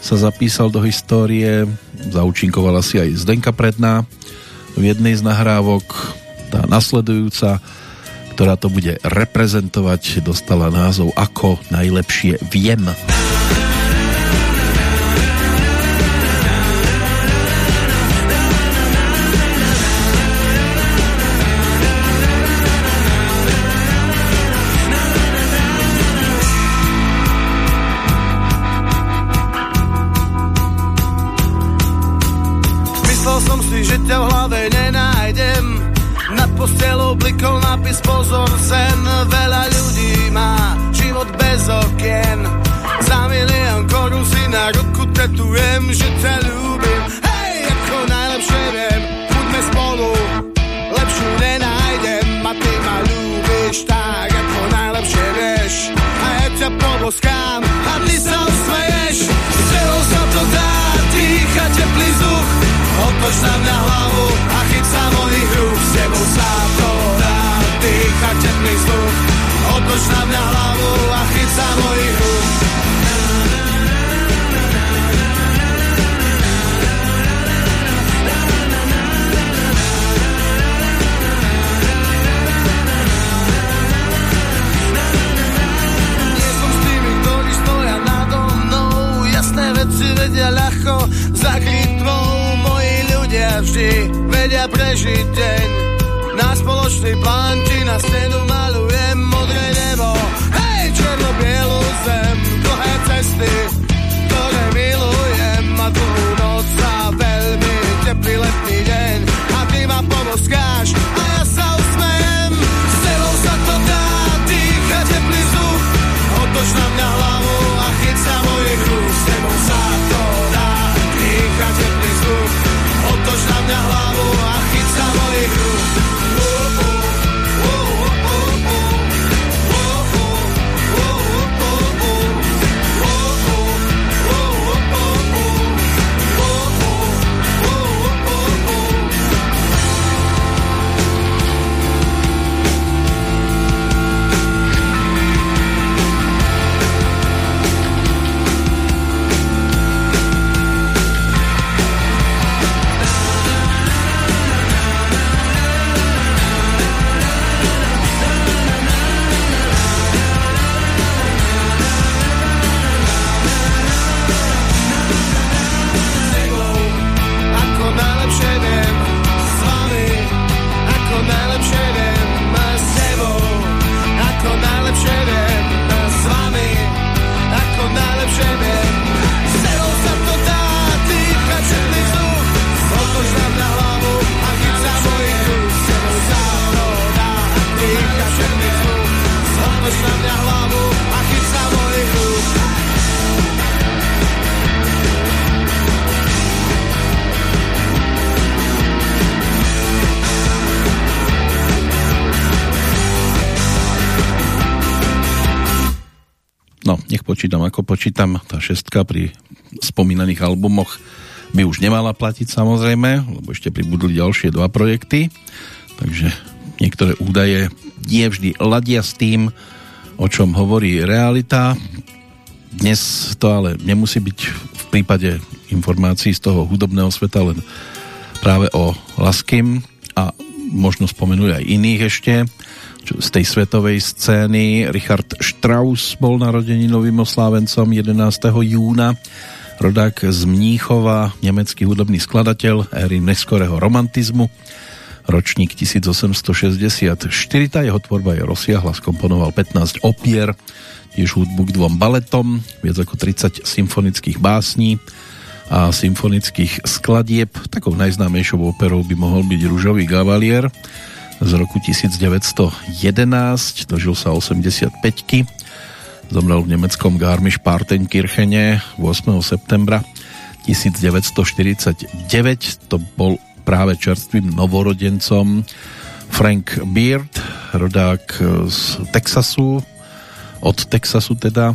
sa zapísal do histórie, zaučinkovala si aj Zdenka Predná v jednej z nahrávok, tá nasledujúca, ktorá to bude reprezentovať, dostala názov Ako najlepšie viem. No, sam na hlavu a chytá môj hruch, s tebou sa to dá dýchať teplý vzduch. Otoč nám na hlavu a chytá môj hruch. veci vedia ľahko zaklíčiť a prežiť deň. Na spoločný plán či na stenu počítam, ako počítam, tá šestka pri spomínaných albumoch by už nemala platiť samozrejme, lebo ešte pribudli ďalšie dva projekty, takže niektoré údaje nie vždy ladia s tým, o čom hovorí realita. Dnes to ale nemusí byť v prípade informácií z toho hudobného sveta len práve o Laskim a možno spomenúť aj iných ešte z tej svetovej scény. Richard Strauss bol narodeninovým oslávencom 11. júna. Rodák z Mníchova, nemecký hudobný skladateľ éry neskorého romantizmu, ročník 1864. Tá jeho tvorba je rozsiahla, skomponoval 15 opier, tiež hudbu k dvom baletom, viac ako 30 symfonických básní a symfonických skladieb. Takou najznámejšou operou by mohol byť Rúžový gavalier, z roku 1911, dožil sa 85 -ky. Zomrel v nemeckom Garmisch-Partenkirchene 8. septembra 1949. To bol práve čerstvým novorodencom Frank Beard, rodák z Texasu, od Texasu teda,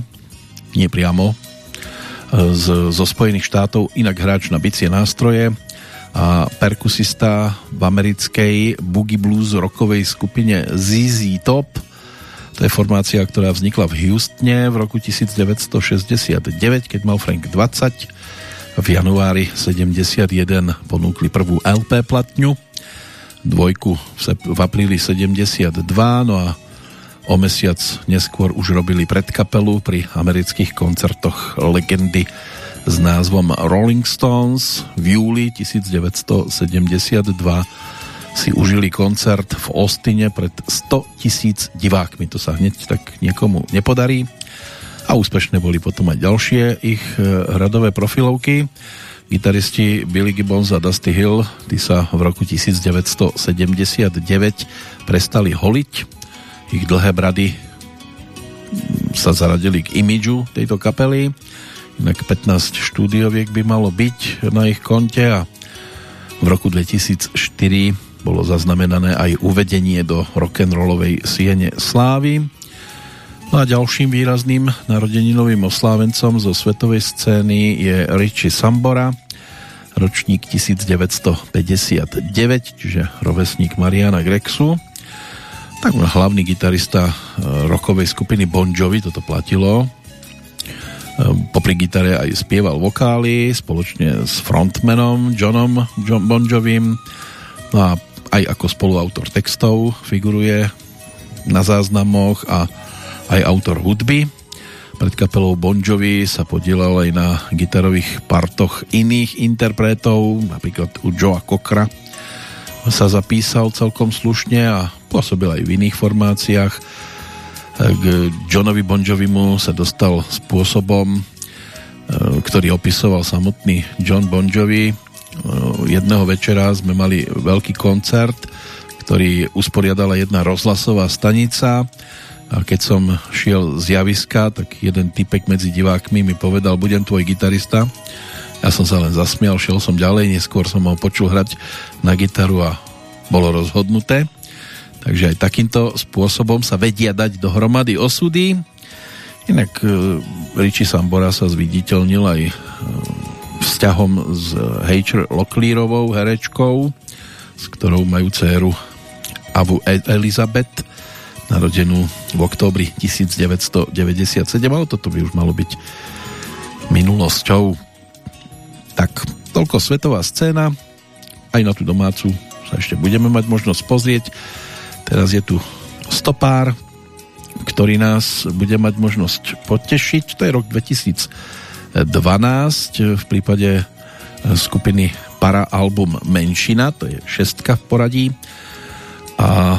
nie priamo, z, zo Spojených štátov, inak hráč na bicie nástroje, a perkusista v americkej boogie blues rockovej skupine ZZ Top. To je formácia, ktorá vznikla v Houstone v roku 1969, keď mal Frank 20. V januári 71 ponúkli prvú LP platňu, dvojku v apríli 72, no a o mesiac neskôr už robili predkapelu pri amerických koncertoch legendy s názvom Rolling Stones v júli 1972 si užili koncert v Ostine pred 100 tisíc divákmi. To sa hneď tak niekomu nepodarí. A úspešné boli potom aj ďalšie ich e, radové profilovky. Gitaristi Billy Gibbons a Dusty Hill, tí sa v roku 1979 prestali holiť. Ich dlhé brady sa zaradili k imidžu tejto kapely Inak 15 štúdioviek by malo byť na ich konte a v roku 2004 bolo zaznamenané aj uvedenie do rock'n'rollovej siene slávy. No a ďalším výrazným narodeninovým oslávencom zo svetovej scény je Richie Sambora, ročník 1959, čiže rovesník Mariana Grexu. Tak hlavný gitarista eh, rokovej skupiny Bon Jovi, toto platilo popri gitare aj spieval vokály spoločne s frontmanom Johnom John Bon no a aj ako spoluautor textov figuruje na záznamoch a aj autor hudby. Pred kapelou Bon Jovi sa podielal aj na gitarových partoch iných interpretov napríklad u Joea Cockra sa zapísal celkom slušne a pôsobil aj v iných formáciách k Johnovi Bon Jovimu sa dostal spôsobom, e, ktorý opisoval samotný John Bon Jovi. E, jedného večera sme mali veľký koncert, ktorý usporiadala jedna rozhlasová stanica a keď som šiel z javiska, tak jeden typek medzi divákmi mi povedal, budem tvoj gitarista. Ja som sa len zasmial, šiel som ďalej, neskôr som ho počul hrať na gitaru a bolo rozhodnuté. Takže aj takýmto spôsobom sa vedia dať dohromady osudy. Inak e, Richie Sambora sa zviditeľnil aj e, vzťahom s Hacher Locklearovou herečkou, s ktorou majú dceru Avu e- Elizabeth, narodenú v októbri 1997, ale toto by už malo byť minulosťou. Tak, toľko svetová scéna, aj na tú domácu sa ešte budeme mať možnosť pozrieť. Teraz je tu stopár, ktorý nás bude mať možnosť potešiť. To je rok 2012 v prípade e, skupiny Para album Menšina, to je šestka v poradí a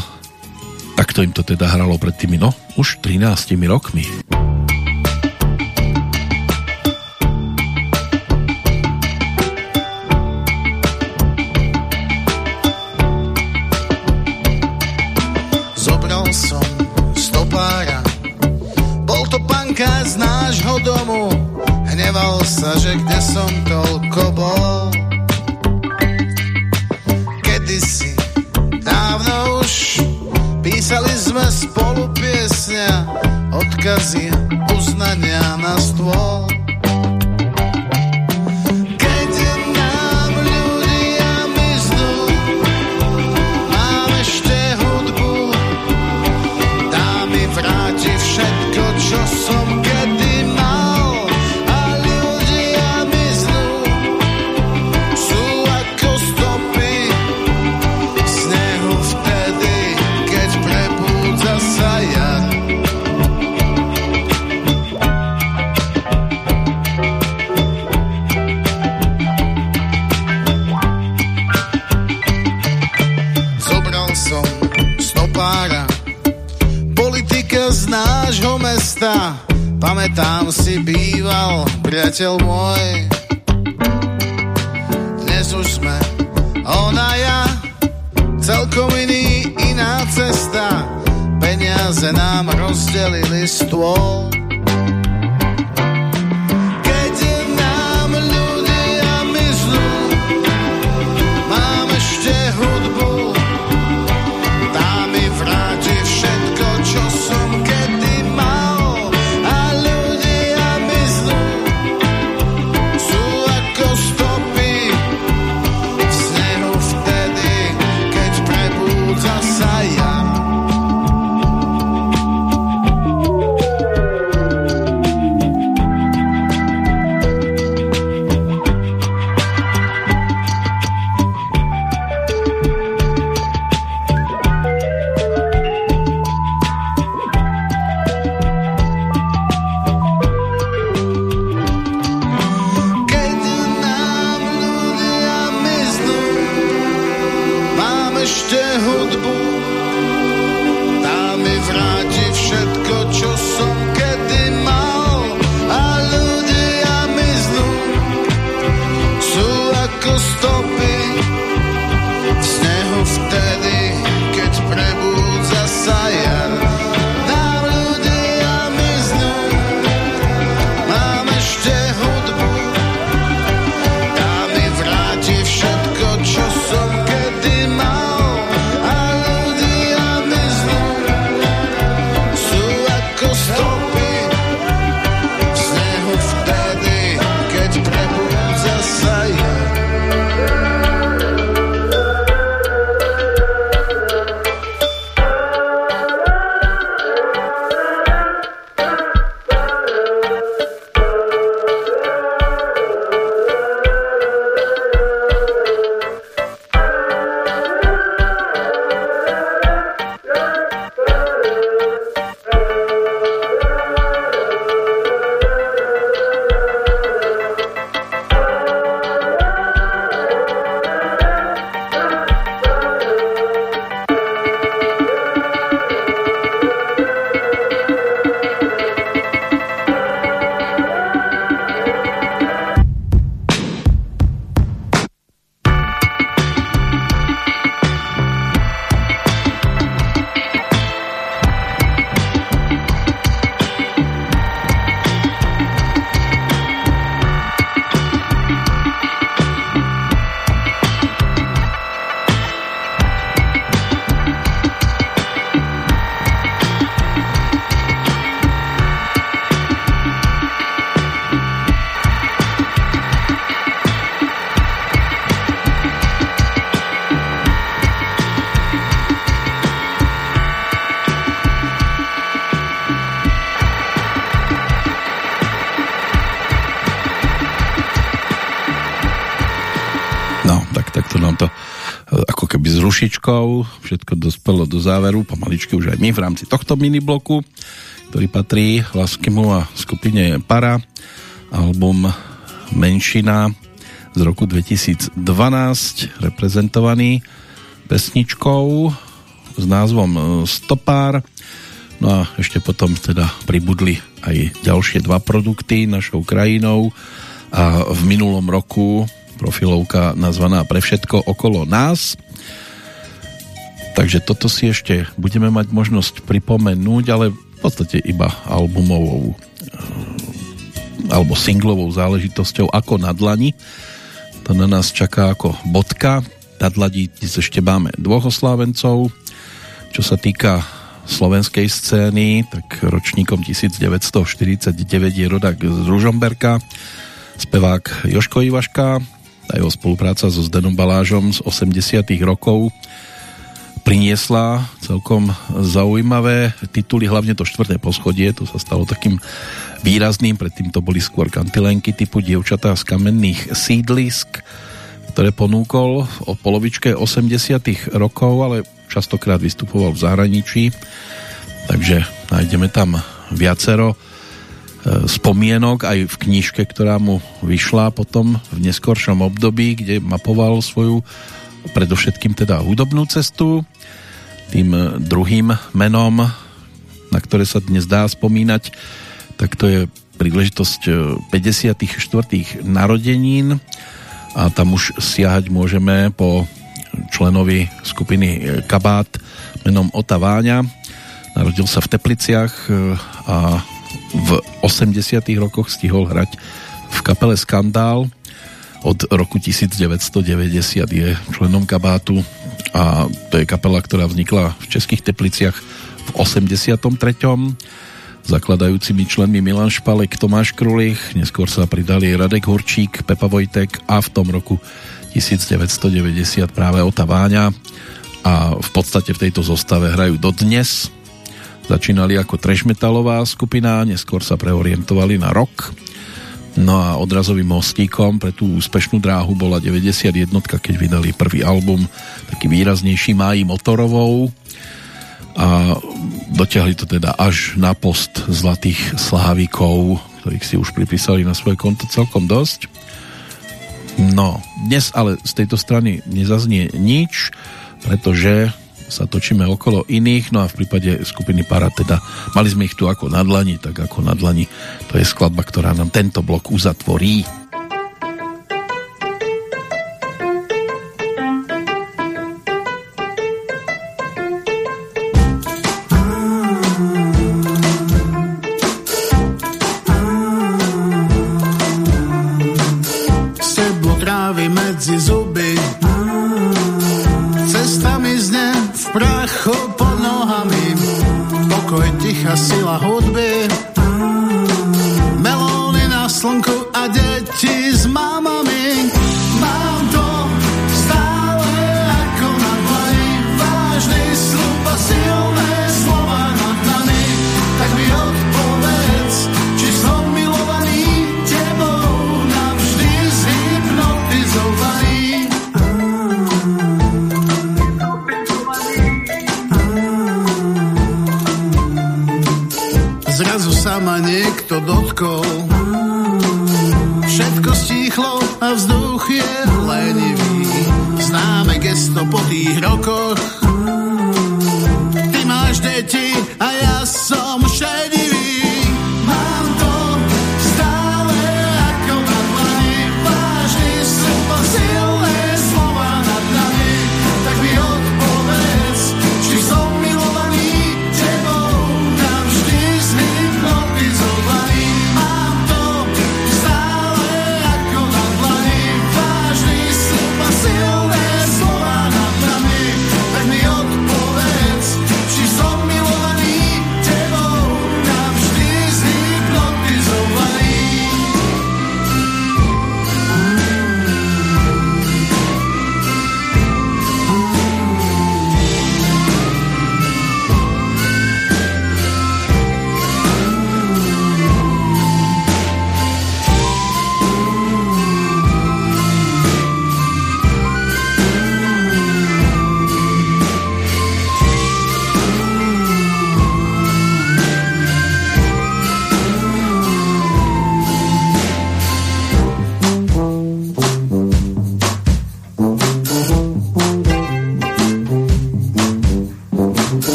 takto im to teda hralo pred tými, no, už 13 rokmi. Domu, hneval sa, že kde som toľko bol. Kedysi, dávno už, písali sme spolu piesňa, odkazy, uznania na stôl. Mesta, pamätám si býval priateľ môj. Dnes už sme ona ja, celkom iný, iná cesta, peniaze nám rozdelili stôl. Rušičkou. Všetko dospelo do záveru, pomaličky už aj my v rámci tohto minibloku, ktorý patrí Laskimu a skupine Para. Album Menšina z roku 2012, reprezentovaný pesničkou s názvom Stopár. No a ešte potom teda pribudli aj ďalšie dva produkty našou krajinou a v minulom roku profilovka nazvaná Pre všetko okolo nás Takže toto si ešte budeme mať možnosť pripomenúť, ale v podstate iba albumovou eh, alebo singlovou záležitosťou ako na dlani. To na nás čaká ako bodka. Na dlani ešte máme dvoch oslávencov. Čo sa týka slovenskej scény, tak ročníkom 1949 je rodak z Ružomberka, spevák Joško Ivaška, a jeho spolupráca so Zdenom Balážom z 80 rokov priniesla celkom zaujímavé tituly, hlavne to štvrté poschodie, to sa stalo takým výrazným, predtým to boli skôr kantilenky typu dievčatá z kamenných sídlisk, ktoré ponúkol o polovičke 80 rokov, ale častokrát vystupoval v zahraničí, takže nájdeme tam viacero e, spomienok aj v knižke, ktorá mu vyšla potom v neskoršom období, kde mapoval svoju predovšetkým teda hudobnú cestu tým e, druhým menom, na ktoré sa dnes dá spomínať, tak to je príležitosť 54. E, narodenín a tam už siahať môžeme po členovi skupiny e, Kabát menom Ota. Narodil sa v Tepliciach a v 80. rokoch stihol hrať v kapele Skandál. Od roku 1990 je členom Kabátu a to je kapela, ktorá vznikla v Českých Tepliciach v 83. Zakladajúcimi členmi Milan Špalek, Tomáš Krulich, neskôr sa pridali Radek Horčík, Pepa Vojtek a v tom roku 1990 práve Ota Váňa a v podstate v tejto zostave hrajú dodnes. Začínali ako trash skupina, neskôr sa preorientovali na rock No a odrazovým mostíkom pre tú úspešnú dráhu bola 91, keď vydali prvý album, taký výraznejší Máji Motorovou a dotiahli to teda až na post zlatých slávikov, ktorých si už pripísali na svoje konto celkom dosť. No, dnes ale z tejto strany nezaznie nič, pretože sa točíme okolo iných, no a v prípade skupiny Para teda mali sme ich tu ako na dlani, tak ako na dlani to je skladba, ktorá nám tento blok uzatvorí.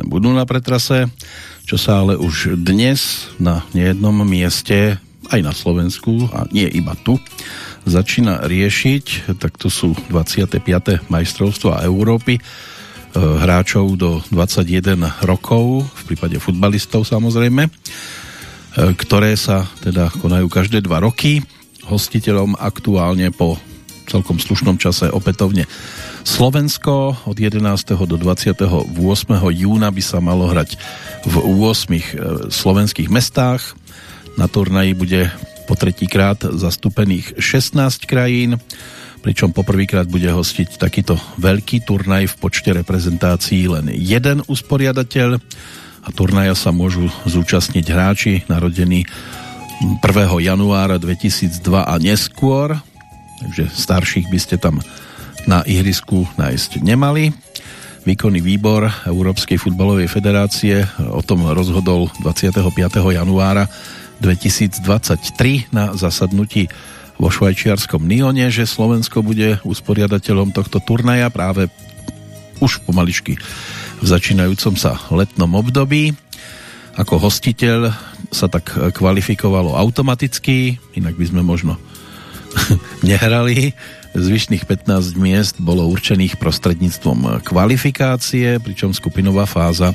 Len budú na pretrase, čo sa ale už dnes na nejednom mieste, aj na Slovensku, a nie iba tu, začína riešiť, tak to sú 25. majstrovstva Európy, e, hráčov do 21 rokov, v prípade futbalistov samozrejme. ktoré sa teda konajú každé dva roky. Hostiteľom aktuálne po celkom slušnom čase opätovne Slovensko od 11. do 28. júna by sa malo hrať v 8 e, slovenských mestách. Na turnaji bude po tretíkrát zastúpených 16 krajín, pričom poprvýkrát bude hostiť takýto veľký turnaj v počte reprezentácií len jeden usporiadateľ a turnaja sa môžu zúčastniť hráči narodení 1. januára 2002 a neskôr, takže starších by ste tam na ihrisku nájsť nemali. Výkonný výbor Európskej futbalovej federácie o tom rozhodol 25. januára 2023 na zasadnutí vo švajčiarskom Nione, že Slovensko bude usporiadateľom tohto turnaja práve už pomaličky v začínajúcom sa letnom období. Ako hostiteľ sa tak kvalifikovalo automaticky, inak by sme možno nehrali Zvyšných 15 miest bolo určených prostredníctvom kvalifikácie, pričom skupinová fáza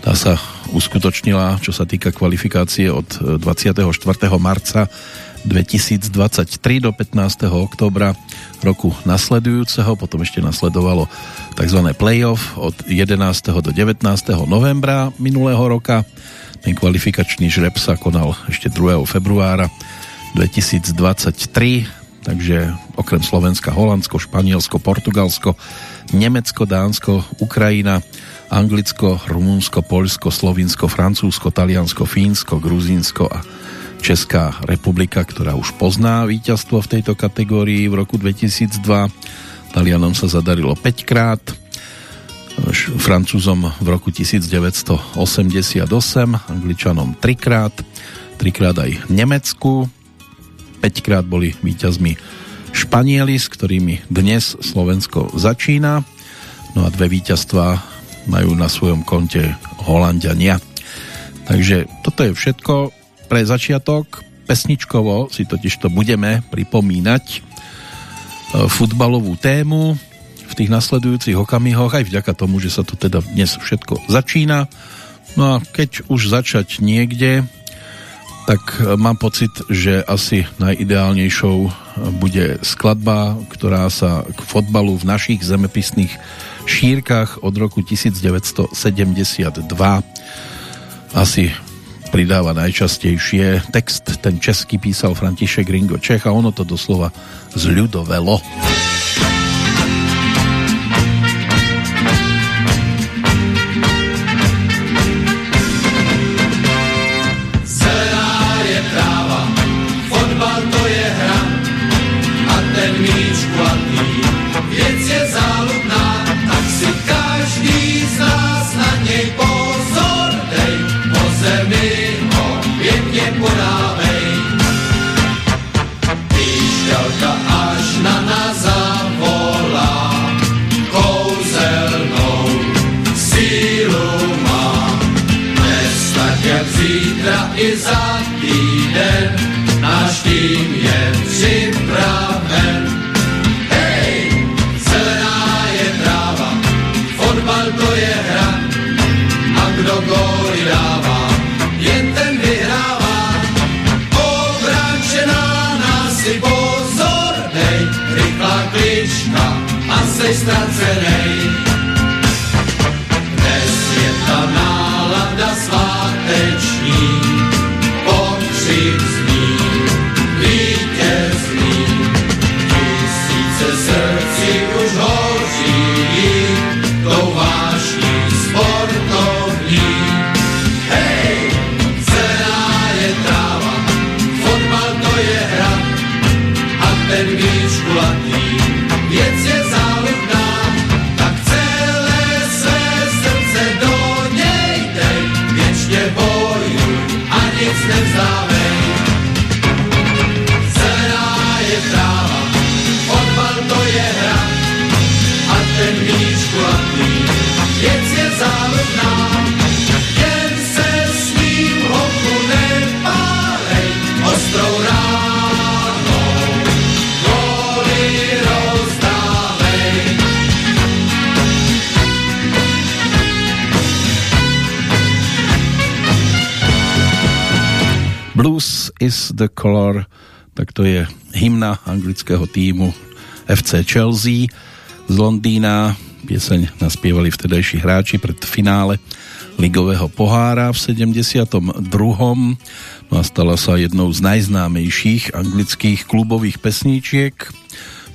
tá sa uskutočnila, čo sa týka kvalifikácie od 24. marca 2023 do 15. oktobra roku nasledujúceho, potom ešte nasledovalo tzv. playoff od 11. do 19. novembra minulého roka. Ten kvalifikačný žreb sa konal ešte 2. februára 2023 takže okrem Slovenska, Holandsko, Španielsko, Portugalsko, Nemecko, Dánsko, Ukrajina, Anglicko, Rumunsko, Polsko, Slovinsko, Francúzsko, Taliansko, Fínsko, Gruzínsko a Česká republika, ktorá už pozná víťazstvo v tejto kategórii v roku 2002. Talianom sa zadarilo 5 krát, Francúzom v roku 1988, Angličanom 3 krát, 3 krát aj Nemecku, 5 krát boli víťazmi Španieli, s ktorými dnes Slovensko začína. No a dve víťazstva majú na svojom konte Holandiania. Takže toto je všetko pre začiatok. Pesničkovo si totiž to budeme pripomínať e, futbalovú tému v tých nasledujúcich okamihoch, aj vďaka tomu, že sa to teda dnes všetko začína. No a keď už začať niekde, tak e, mám pocit, že asi najideálnejšou e, bude skladba, ktorá sa k fotbalu v našich zemepisných šírkach od roku 1972 asi pridáva najčastejšie. Text ten český písal František Ringo Čech a ono to doslova zľudovelo. I a sej Is the color, tak to je hymna anglického týmu FC Chelsea z Londýna. Pieseň naspievali vtedajší hráči pred finále ligového pohára v 72. No a stala sa jednou z najznámejších anglických klubových pesníčiek.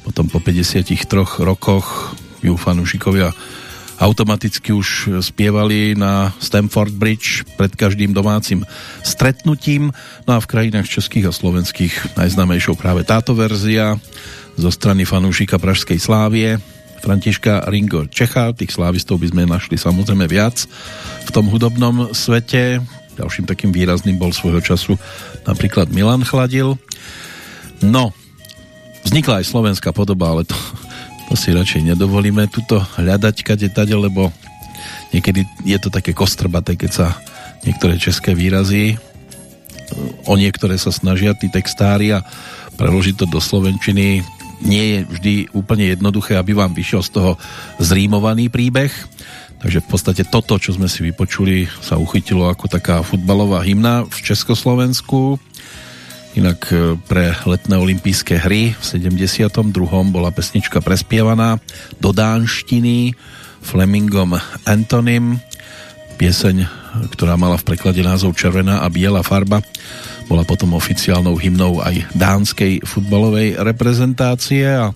Potom po 53 rokoch ju fanúšikovia automaticky už spievali na Stamford Bridge pred každým domácim stretnutím. No a v krajinách českých a slovenských najznamejšou práve táto verzia zo strany fanúšika Pražskej Slávie Františka Ringo Čecha. Tých slávistov by sme našli samozrejme viac v tom hudobnom svete. Ďalším takým výrazným bol svojho času napríklad Milan Chladil. No, vznikla aj slovenská podoba, ale to to si radšej nedovolíme tuto hľadať kade lebo niekedy je to také kostrbaté, keď sa niektoré české výrazy o niektoré sa snažia tí textári a preložiť to do slovenčiny nie je vždy úplne jednoduché, aby vám vyšiel z toho zrímovaný príbeh. Takže v podstate toto, čo sme si vypočuli, sa uchytilo ako taká futbalová hymna v Československu Inak e, pre letné olympijské hry v 72. bola pesnička prespievaná do dánštiny Flemingom Antonym. Pieseň, ktorá mala v preklade názov Červená a biela farba, bola potom oficiálnou hymnou aj dánskej futbalovej reprezentácie a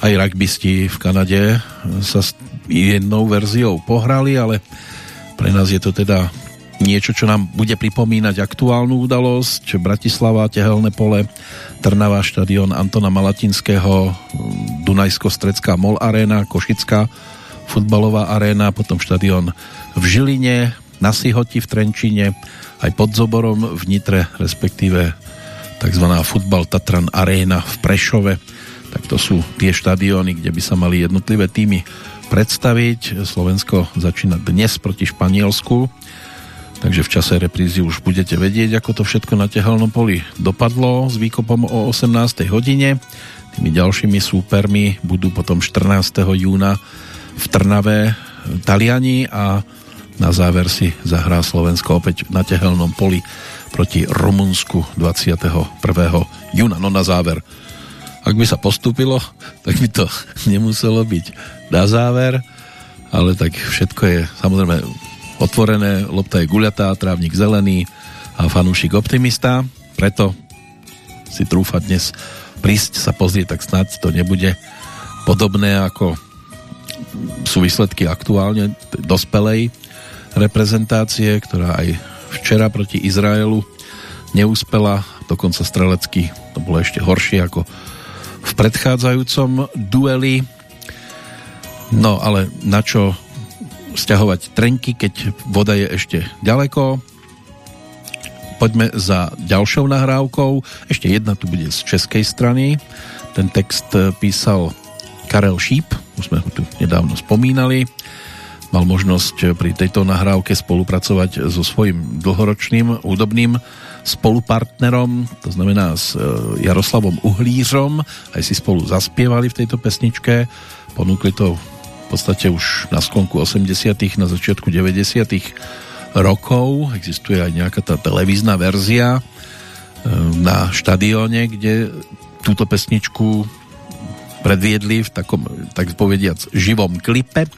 aj rugbysti v Kanade sa s jednou verziou pohrali, ale pre nás je to teda niečo, čo nám bude pripomínať aktuálnu udalosť. Bratislava, Tehelné pole, Trnava, štadión Antona Malatinského, Dunajsko-Strecká Mol Arena, Košická futbalová aréna, potom štadión v Žiline, na Sihoti v Trenčine, aj pod Zoborom v Nitre, respektíve tzv. futbal Tatran Arena v Prešove. Tak to sú tie štadióny, kde by sa mali jednotlivé týmy predstaviť. Slovensko začína dnes proti Španielsku takže v čase reprízy už budete vedieť, ako to všetko na tehelnom poli dopadlo s výkopom o 18. hodine. Tými ďalšími súpermi budú potom 14. júna v Trnave Taliani a na záver si zahrá Slovensko opäť na tehelnom poli proti Rumunsku 21. júna. No na záver. Ak by sa postupilo, tak by to nemuselo byť na záver, ale tak všetko je samozrejme otvorené, lopta je guľatá, trávnik zelený a fanúšik optimista, preto si trúfa dnes prísť sa pozrieť, tak snad to nebude podobné ako sú výsledky aktuálne dospelej reprezentácie, ktorá aj včera proti Izraelu neúspela, dokonca strelecky to bolo ešte horšie ako v predchádzajúcom dueli. No ale na čo stiahovať trenky, keď voda je ešte ďaleko. Poďme za ďalšou nahrávkou. Ešte jedna tu bude z českej strany. Ten text písal Karel Šíp, už sme ho tu nedávno spomínali. Mal možnosť pri tejto nahrávke spolupracovať so svojím dlhoročným údobným spolupartnerom, to znamená s e, Jaroslavom Uhlířom, aj si spolu zaspievali v tejto pesničke, ponúkli to podstate už na sklonku 80 na začiatku 90 rokov. Existuje aj nejaká tá televízna verzia e, na štadióne, kde túto pesničku predviedli v takom, tak povediac, živom klipe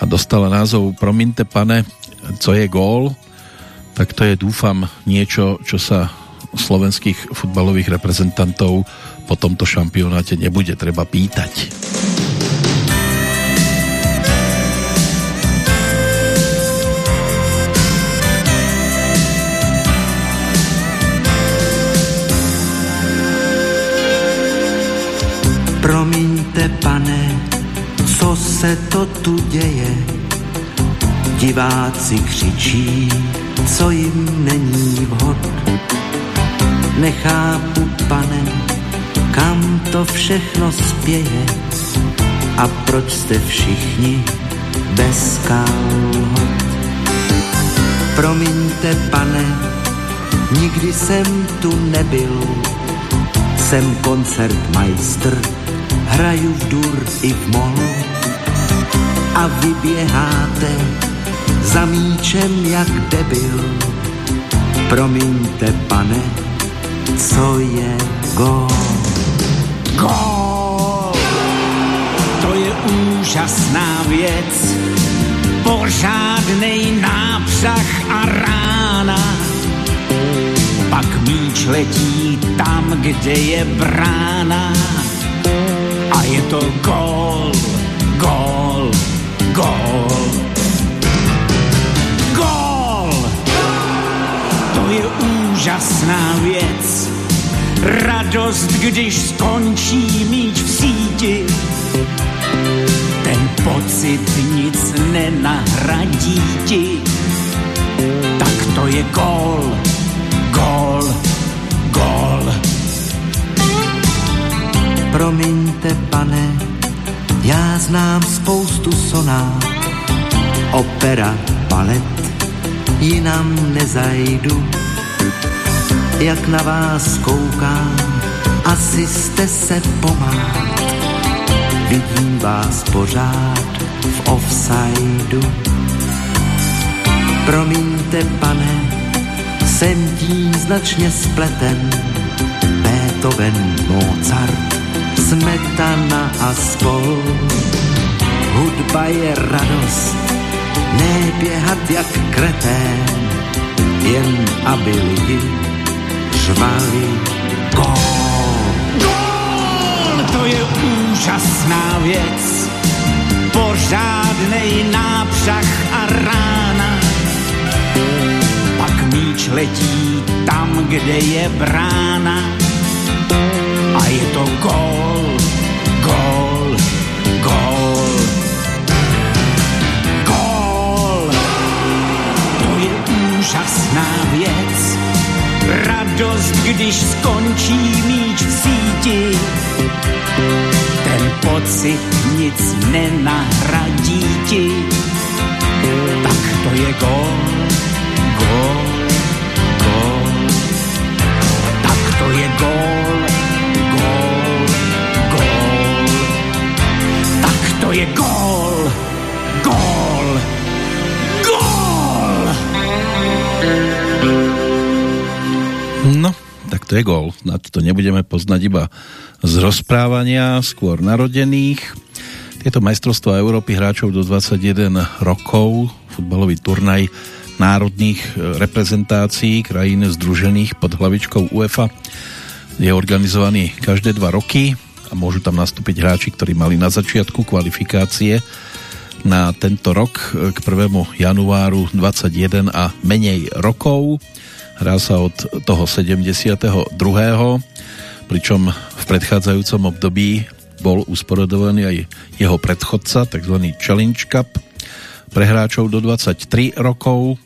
a dostala názov Prominte pane, co je gól, tak to je dúfam niečo, čo sa slovenských futbalových reprezentantov po tomto šampionáte nebude treba pýtať. Se to tu děje? Diváci křičí, co jim není vhod. Nechápu, pane, kam to všechno spěje a proč jste všichni bez kalhot. Promiňte, pane, nikdy jsem tu nebyl, jsem koncertmajstr, hraju v dur i v molu a vyběháte za míčem jak debil. Promiňte, pane, co je gól? Gól! To je úžasná věc, pořádnej nápřah a rána. Pak míč letí tam, kde je brána a je to gól, gól, gól. Gól! To je úžasná věc, radost, když skončí míč v síti. Ten pocit nic nenahradí ti. Tak to je gól, gól, gól. Promiňte, pane, já znám spoustu sonát, opera, balet, jinam nezajdu. Jak na vás koukám, asi jste se pomát. Vidím vás pořád v offsideu. Promiňte, pane, jsem tím značně spleten. Beethoven, Mozart, smetana a spol. Hudba je radost, ne jak kretén, jen aby lidi řvali gól. Gól! To je úžasná věc, pořádnej nápřah a rána. Pak míč letí tam, kde je brána je to gól, gól, gól. Gól, to je úžasná věc, radost, když skončí míč v síti. Ten pocit nic nenahradí ti, tak to je gól, gól. Je gól, gól, gól. No, tak to je gól. Na to nebudeme poznať iba z rozprávania skôr narodených. Tieto majstrovstvá Európy hráčov do 21 rokov, futbalový turnaj národných e, reprezentácií krajín združených pod hlavičkou UEFA je organizovaný každé dva roky a môžu tam nastúpiť hráči, ktorí mali na začiatku kvalifikácie na tento rok e, k 1. januáru 21 a menej rokov. Hrá sa od toho 72 pričom v predchádzajúcom období bol usporadovaný aj jeho predchodca, tzv. Challenge Cup pre hráčov do 23 rokov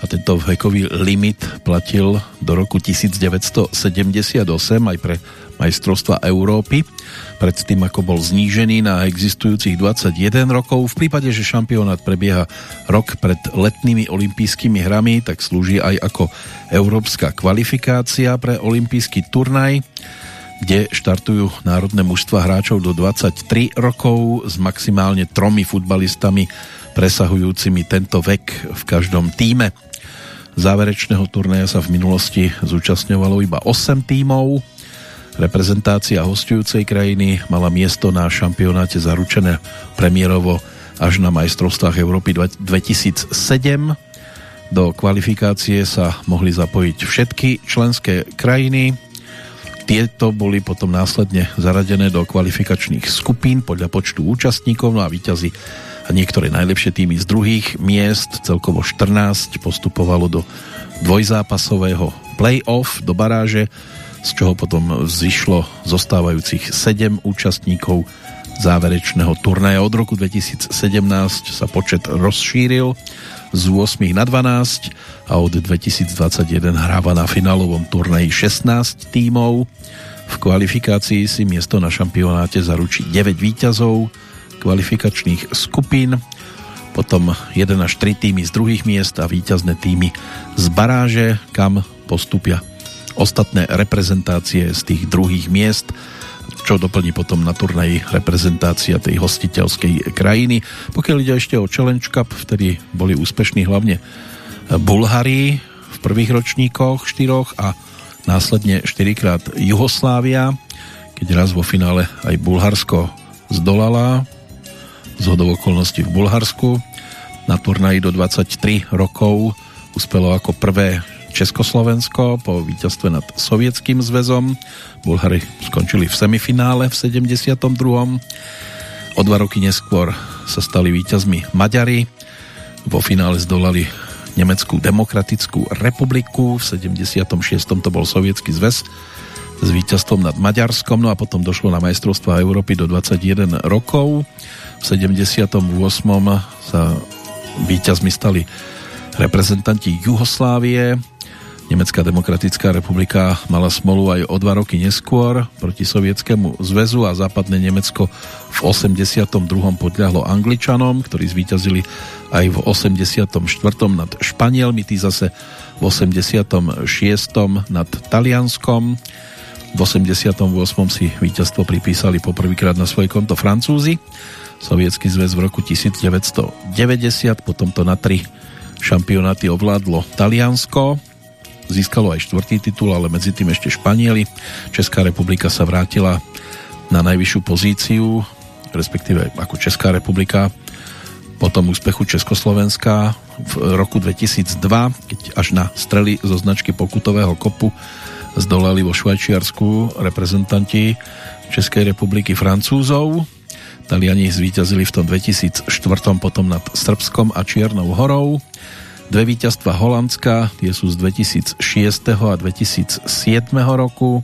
a tento vekový limit platil do roku 1978 aj pre majstrovstva Európy, predtým ako bol znížený na existujúcich 21 rokov. V prípade, že šampionát prebieha rok pred letnými olympijskými hrami, tak slúži aj ako európska kvalifikácia pre olympijský turnaj kde štartujú národné mužstva hráčov do 23 rokov s maximálne tromi futbalistami presahujúcimi tento vek v každom týme. Záverečného turnaja sa v minulosti zúčastňovalo iba 8 tímov. Reprezentácia hostujúcej krajiny mala miesto na šampionáte zaručené premiérovo až na majstrovstvách Európy 2007. Do kvalifikácie sa mohli zapojiť všetky členské krajiny tieto boli potom následne zaradené do kvalifikačných skupín podľa počtu účastníkov no a výťazí a niektoré najlepšie týmy z druhých miest, celkovo 14, postupovalo do dvojzápasového play-off, do baráže, z čoho potom vzýšlo zostávajúcich 7 účastníkov záverečného turnaja. Od roku 2017 sa počet rozšíril z 8 na 12 a od 2021 hráva na finálovom turnaji 16 tímov. V kvalifikácii si miesto na šampionáte zaručí 9 výťazov kvalifikačných skupín, potom 1 až 3 týmy z druhých miest a výťazné týmy z baráže, kam postupia ostatné reprezentácie z tých druhých miest čo doplní potom na turnaji reprezentácia tej hostiteľskej krajiny. Pokiaľ ide ešte o Challenge Cup, vtedy boli úspešní hlavne Bulhári, v prvých ročníkoch štyroch a následne štyrikrát Juhoslávia, keď raz vo finále aj Bulharsko zdolala z okolností v Bulharsku. Na turnaji do 23 rokov uspelo ako prvé Československo po víťazstve nad Sovietským zväzom. Bulhary skončili v semifinále v 72. O dva roky neskôr sa stali víťazmi Maďari. Vo finále zdolali Nemeckú demokratickú republiku. V 76. to bol Sovietský zväz s víťazstvom nad Maďarskom, no a potom došlo na majstrovstvá Európy do 21 rokov. V 78. sa víťazmi stali reprezentanti Juhoslávie. Nemecká demokratická republika mala smolu aj o dva roky neskôr proti Sovietskému zväzu a západné Nemecko v 82. podľahlo Angličanom, ktorí zvíťazili aj v 84. nad Španielmi, tí zase v 86. nad Talianskom. V 88. si víťazstvo pripísali poprvýkrát na svoje konto Francúzi. Sovietský zväz v roku 1990, potom to na tri šampionáty ovládlo Taliansko, získalo aj štvrtý titul, ale medzi tým ešte Španieli. Česká republika sa vrátila na najvyššiu pozíciu, respektíve ako Česká republika po tom úspechu Československa v roku 2002, keď až na strely zo značky pokutového kopu zdolali vo Švajčiarsku reprezentanti Českej republiky Francúzov. Taliani zvíťazili v tom 2004 potom nad Srbskom a Čiernou horou. Dve víťazstva Holandska, tie sú z 2006 a 2007 roku.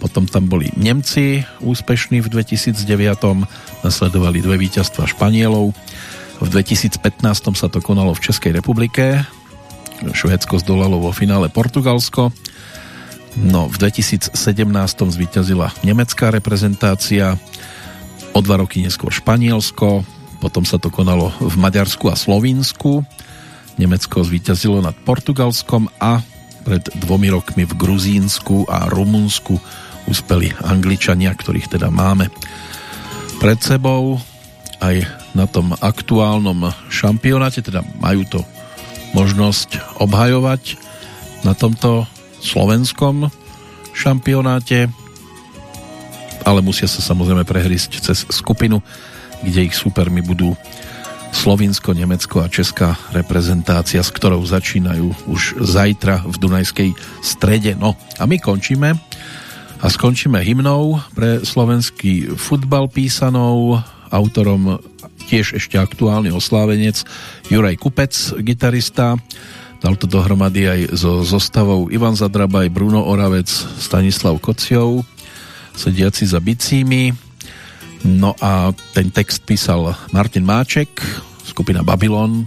Potom tam boli Nemci úspešní v 2009. Nasledovali dve víťazstva Španielov. V 2015 sa to konalo v Českej republike. Švédsko zdolalo vo finále Portugalsko No, v 2017 zvíťazila nemecká reprezentácia, o dva roky neskôr Španielsko, potom sa to konalo v Maďarsku a Slovinsku. Nemecko zvíťazilo nad Portugalskom a pred dvomi rokmi v Gruzínsku a Rumunsku uspeli Angličania, ktorých teda máme pred sebou. Aj na tom aktuálnom šampionáte, teda majú to možnosť obhajovať na tomto slovenskom šampionáte, ale musia sa samozrejme prehrísť cez skupinu, kde ich supermi budú Slovinsko, Nemecko a Česká reprezentácia, s ktorou začínajú už zajtra v Dunajskej strede. No a my končíme a skončíme hymnou pre slovenský futbal písanou autorom tiež ešte aktuálny oslávenec Juraj Kupec, gitarista, Dal to dohromady aj so zostavou Ivan Zadrabaj, Bruno Oravec, Stanislav Kociov, sediaci za bicími. No a ten text písal Martin Máček, skupina Babylon.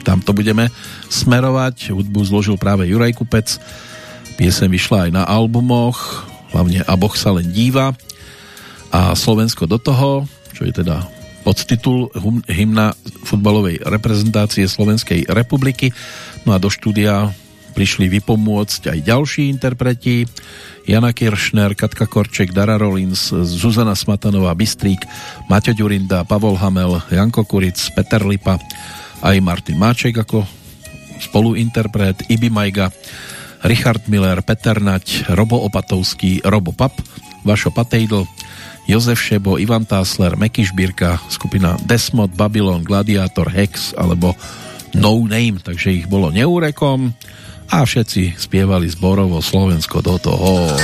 Tam to budeme smerovať. Hudbu zložil práve Juraj Kupec. Piesem vyšla aj na albumoch, hlavne A Boh sa len díva. A Slovensko do toho, čo je teda podtitul hymna futbalovej reprezentácie Slovenskej republiky. No a do štúdia prišli vypomôcť aj ďalší interpreti. Jana Kiršner, Katka Korček, Dara Rollins, Zuzana Smatanová, Bystrík, Maťo Ďurinda, Pavol Hamel, Janko Kuric, Peter Lipa, aj Martin Máček ako spoluinterpret, Ibi Majga, Richard Miller, Peter Nať, Robo Opatovský, Robo Pap, Vašo Patejdl, Jozef Šebo, Ivan Tásler, Meky Šbírka, skupina Desmod, Babylon, Gladiator, Hex alebo No Name, takže ich bolo neúrekom a všetci spievali zborovo Slovensko do toho.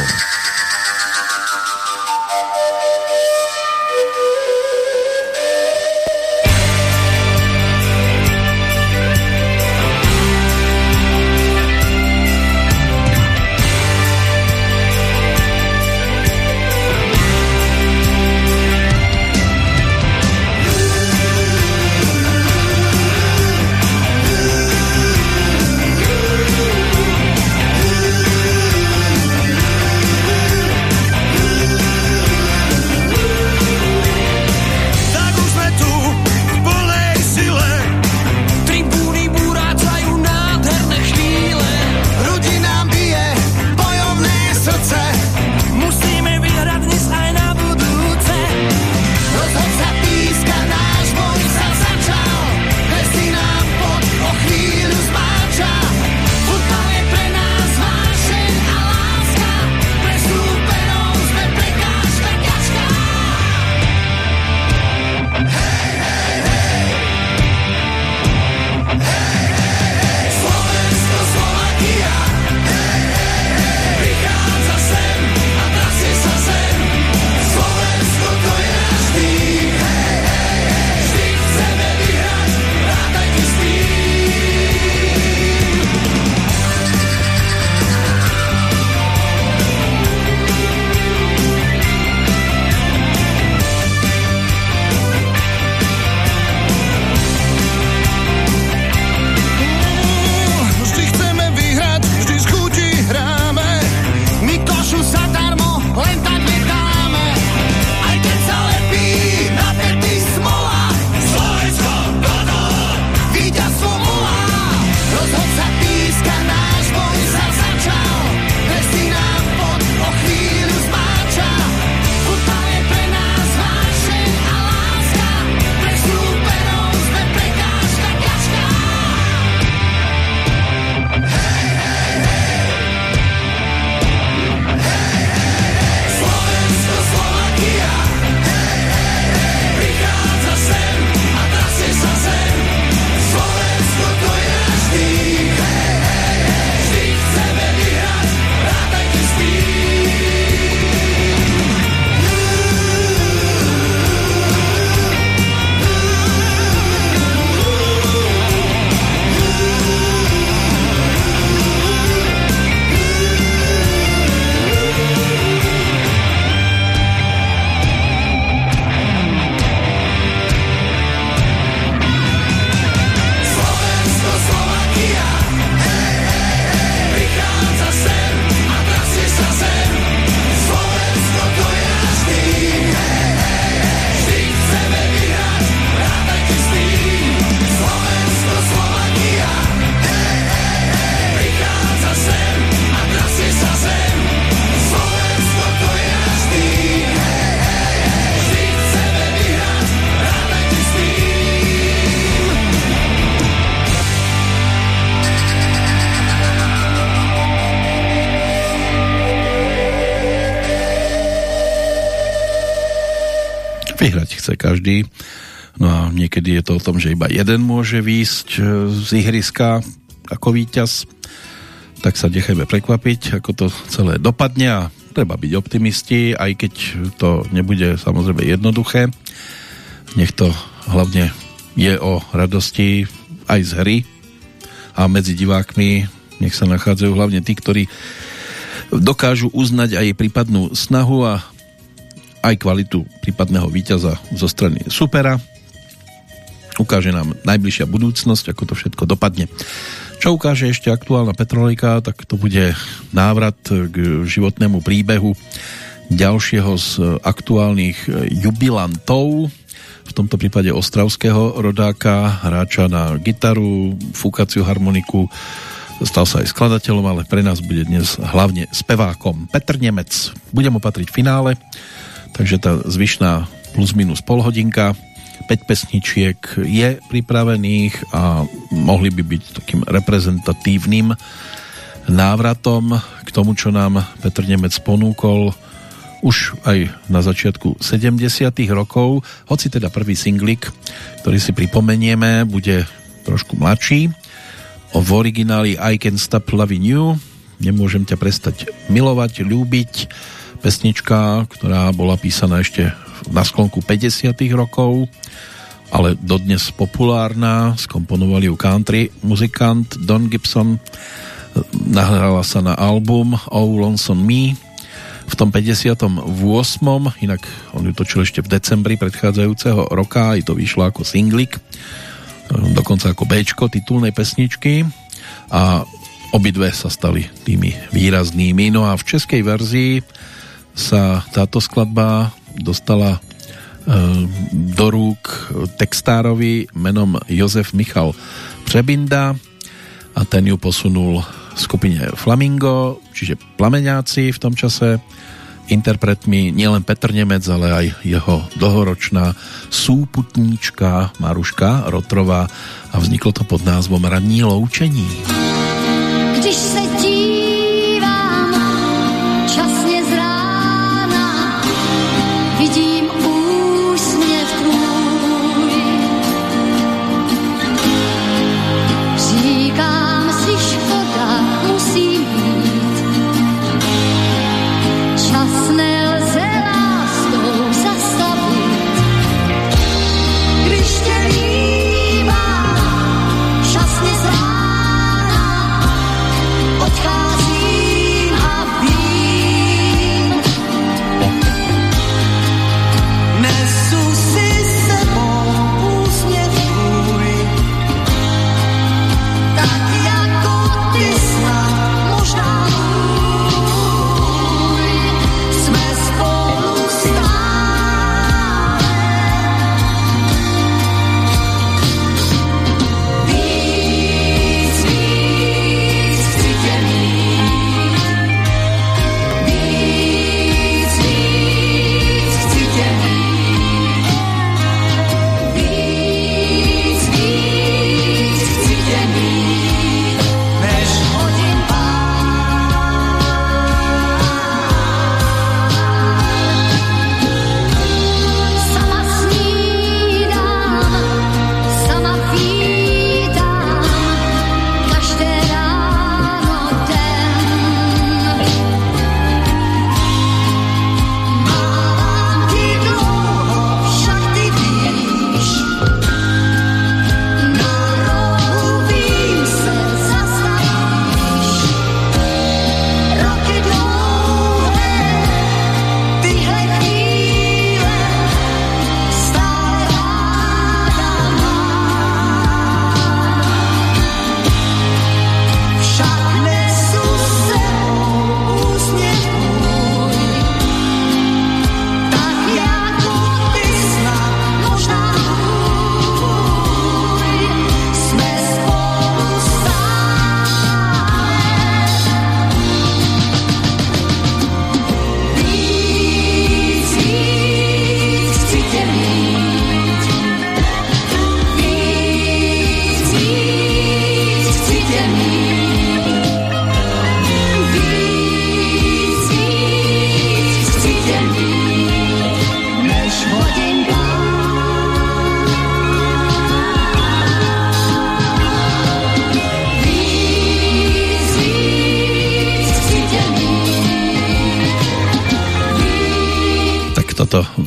Iba jeden môže výjsť e, z ihriska ako víťaz. Tak sa nechajme prekvapiť, ako to celé dopadne a treba byť optimisti, aj keď to nebude samozrejme jednoduché. Nech to hlavne je o radosti aj z hry a medzi divákmi nech sa nachádzajú hlavne tí, ktorí dokážu uznať aj prípadnú snahu a aj kvalitu prípadného víťaza zo strany supera. Ukáže nám najbližšia budúcnosť, ako to všetko dopadne. Čo ukáže ešte aktuálna Petrolika, tak to bude návrat k životnému príbehu ďalšieho z aktuálnych jubilantov, v tomto prípade ostravského rodáka, hráča na gitaru, fúkaciu harmoniku, Stal sa aj skladateľom, ale pre nás bude dnes hlavne spevákom. Petr Nemec. Budem mu finále, takže tá zvyšná plus minus pol hodinka 5 pesničiek je pripravených a mohli by byť takým reprezentatívnym návratom k tomu, čo nám Petr Nemec ponúkol už aj na začiatku 70 rokov, hoci teda prvý singlik, ktorý si pripomenieme, bude trošku mladší, v origináli I Can Stop Loving You Nemôžem ťa prestať milovať, ľúbiť pesnička, ktorá bola písaná ešte na sklonku 50 rokov ale dodnes populárna skomponovali ju country muzikant Don Gibson nahrala sa na album Oh Lonesome Me v tom 58. inak on ju točil ešte v decembri predchádzajúceho roka aj to vyšlo ako singlik dokonca ako B titulnej pesničky a obidve sa stali tými výraznými. No a v českej verzii sa táto skladba dostala e, do rúk textárovi menom Jozef Michal Přebinda a ten ju posunul skupine Flamingo, čiže Plameňáci v tom čase interpretmi nielen Petr Nemec, ale aj jeho dlhoročná súputníčka Maruška Rotrová a vzniklo to pod názvom Ranní loučení. Když se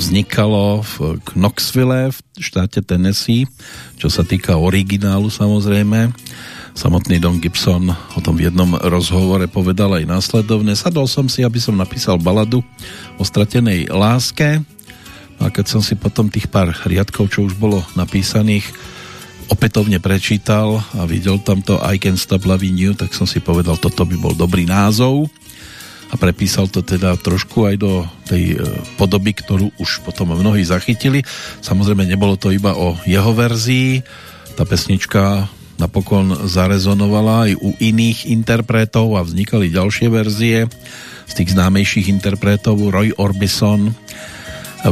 vznikalo v Knoxville v štáte Tennessee, čo sa týka originálu samozrejme. Samotný Don Gibson o tom v jednom rozhovore povedal aj následovne. Sadol som si, aby som napísal baladu o stratenej láske a keď som si potom tých pár riadkov, čo už bolo napísaných, opätovne prečítal a videl tam to I Can Stop Loving You, tak som si povedal, toto by bol dobrý názov a prepísal to teda trošku aj do tej e, podoby, ktorú už potom mnohí zachytili. Samozrejme nebolo to iba o jeho verzii, tá pesnička napokon zarezonovala aj u iných interpretov a vznikali ďalšie verzie. Z tých známejších interpretov Roy Orbison,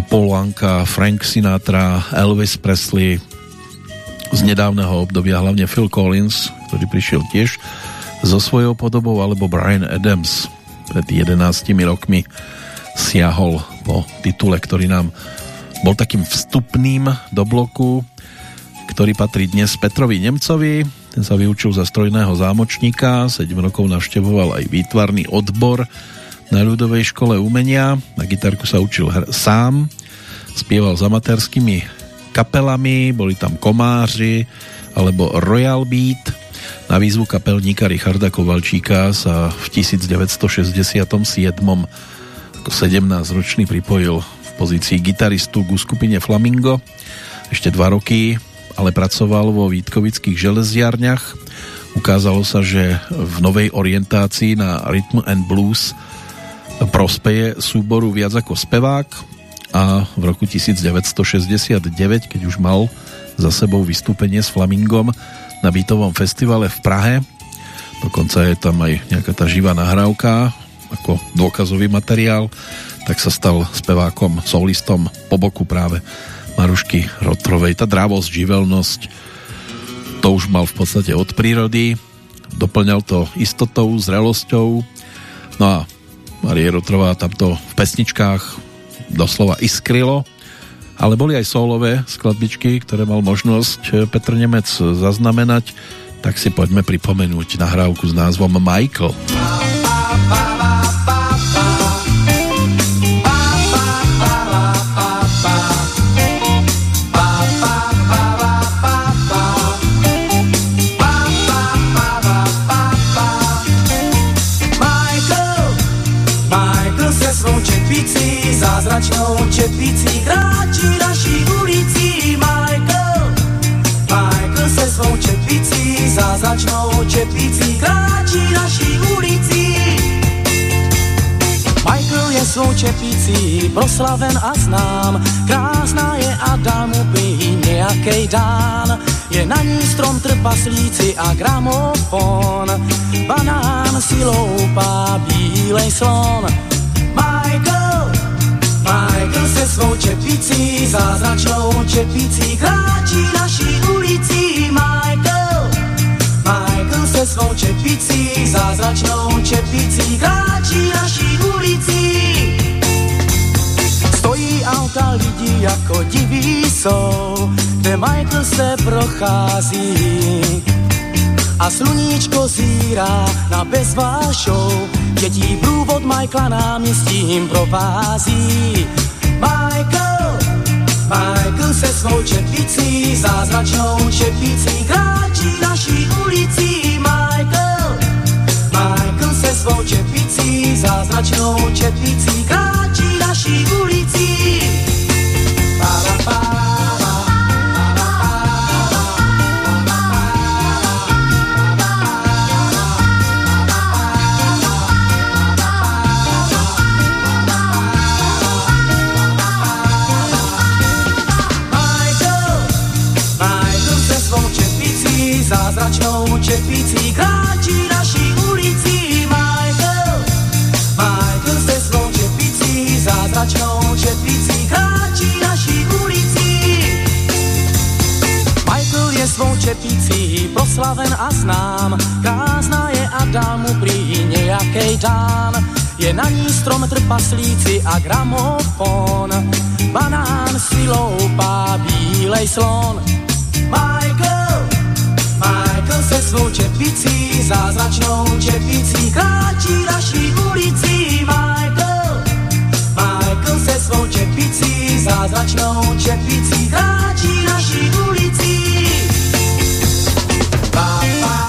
Paul Anka, Frank Sinatra, Elvis Presley z nedávneho obdobia hlavne Phil Collins, ktorý prišiel tiež so svojou podobou, alebo Brian Adams, pred 11 rokmi siahol po titule, ktorý nám bol takým vstupným do bloku, ktorý patrí dnes Petrovi Nemcovi. Ten sa vyučil za strojného zámočníka, 7 rokov navštevoval aj výtvarný odbor na ľudovej škole umenia. Na gitarku sa učil sám, spieval s amatérskými kapelami, boli tam komáři alebo Royal Beat na výzvu kapelníka Richarda Kovalčíka sa v 1967 ako 17-ročný pripojil v pozícii gitaristu ku skupine Flamingo. Ešte dva roky ale pracoval vo Vítkovických železiarniach. Ukázalo sa, že v novej orientácii na Rhythm and Blues prospeje súboru viac ako spevák a v roku 1969, keď už mal za sebou vystúpenie s Flamingom, na bytovom festivale v Prahe. Dokonca je tam aj nejaká tá živá nahrávka ako dôkazový materiál, tak sa stal spevákom, solistom po boku práve Marušky Rotrovej. Tá drávosť, živelnosť, to už mal v podstate od prírody, doplňal to istotou, zrelosťou, no a Marie Rotrová tamto v pesničkách doslova iskrylo, ale boli aj solové skladbičky, ktoré mal možnosť eh, Petr Nemec zaznamenať, tak si poďme pripomenúť nahrávku s názvom Michael. zázračnou čepicí kráčí zázračnou čepicí kráčí naší ulicí. Michael je svou čepicí proslaven a znám, krásná je a dá mu by nějakej dán. Je na ní strom trpaslíci a gramofon, banán si loupá bílej slon. Michael Michael se svou čepicí, zázračnou čepicí, kráčí naší ulicí. Michael, svou čepicí, zázračnou čepicí, kráčí naší ulicí. Stojí auta lidi jako diví jsou, kde Michael se prochází a sluníčko zírá na bezvášou. Dětí průvod Michaela náměstím provází. Michael, Michael se svou čepicí, zázračnou čepicí, kráčí naší ulicí. Svou čepicí, zázračnou čepicí, kráčí naší ulicí. Pa, pa, pa. zázračnou čepicí kráčí naší zázračnou čepicí kráčí naší ulicí. Michael je svou čepicí proslaven a znám, krásná je a dá mu prý nejakej dán. Je na ní strom trpaslíci a gramofon, banán si loupá bílej slon. Michael, Michael se svou čepicí, zázračnou čepicí, kráčí naší ulicí. Se svou čepicí, zázračnou čepicí kráčí naší ulicí. Pa, pa.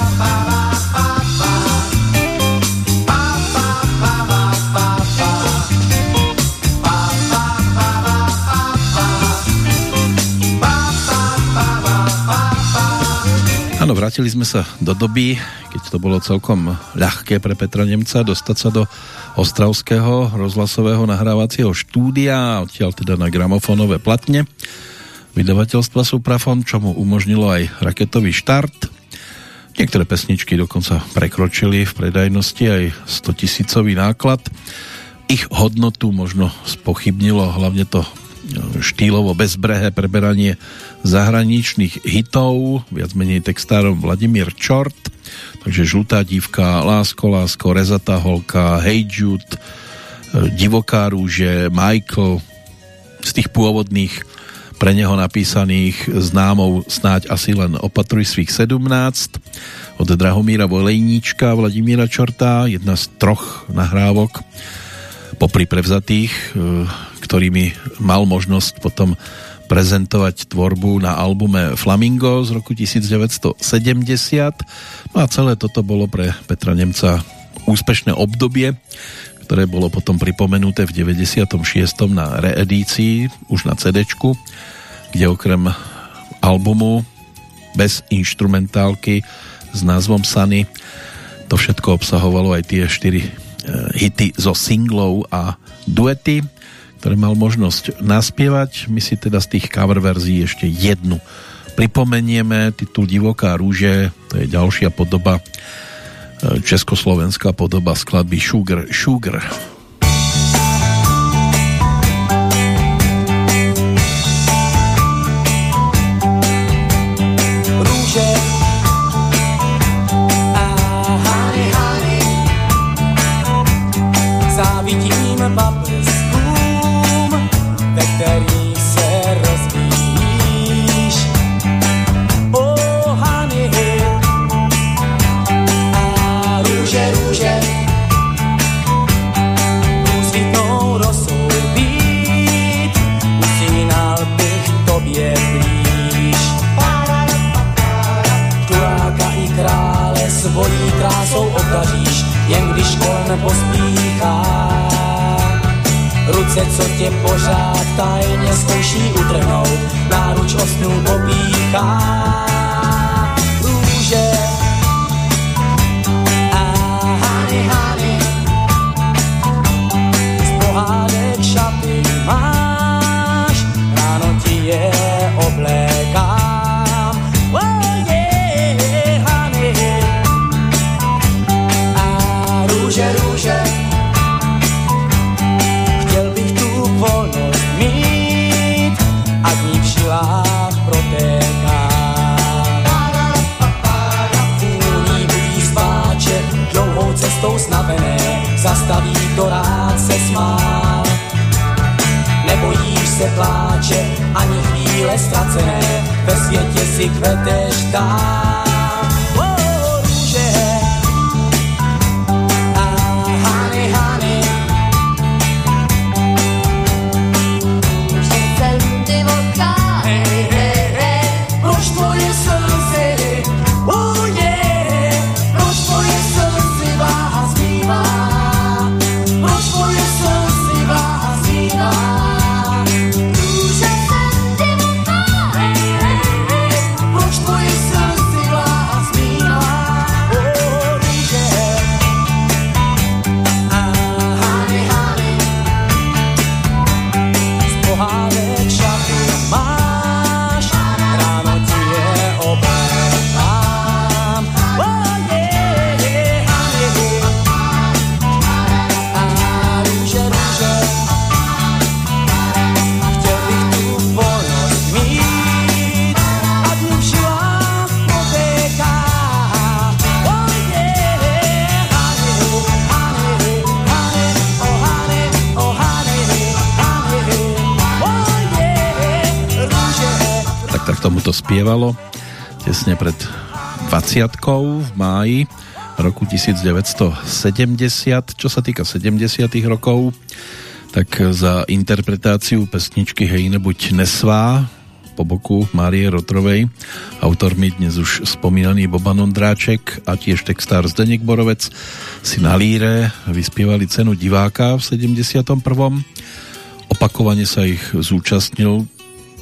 Áno, vrátili sme sa do doby, keď to bolo celkom ľahké pre Petra Nemca dostať sa do Ostravského rozhlasového nahrávacieho štúdia, odtiaľ teda na gramofónové platne vydavateľstva Suprafon, čo mu umožnilo aj raketový štart. Niektoré pesničky dokonca prekročili v predajnosti aj 100 tisícový náklad. Ich hodnotu možno spochybnilo hlavne to štýlovo bezbrehé preberanie zahraničných hitov, viac menej textárom Vladimír Čort, takže Žlutá dívka, Lásko, Lásko, Rezatá holka, Hey Jude, Divoká rúže, Michael, z tých pôvodných pre neho napísaných známou snáď asi len Opatruj svých 17 od Drahomíra Volejníčka Vladimíra Čorta, jedna z troch nahrávok popri prevzatých, e, ktorými mal možnosť potom prezentovať tvorbu na albume Flamingo z roku 1970. No a celé toto bolo pre Petra Nemca úspešné obdobie, ktoré bolo potom pripomenuté v 96. na reedícii, už na CD, kde okrem albumu bez instrumentálky s názvom Sunny to všetko obsahovalo aj tie 4 e, hity zo singlov a duety, ktoré mal možnosť naspievať. My si teda z tých cover verzií ešte jednu pripomenieme. Titul Divoká rúže, to je ďalšia podoba československá podoba skladby Sugar Sugar. Ruce, co tě pořád tajně zkouší utrhnout, náruč o snu popíchá. Růže zastaví to rád se smál. Nebojíš se pláče, ani chvíle ztracené, ve světě si kveteš dál. Spievalo tesne pred 20 v máji roku 1970. Čo sa týka 70 rokov, tak za interpretáciu pesničky Hejne buď nesvá po boku Márie Rotrovej. Autormi dnes už spomínaný Boban Ondráček a tiež textár Zdeněk Borovec si na líre vyspievali cenu diváka v 71. Opakovane sa ich zúčastnil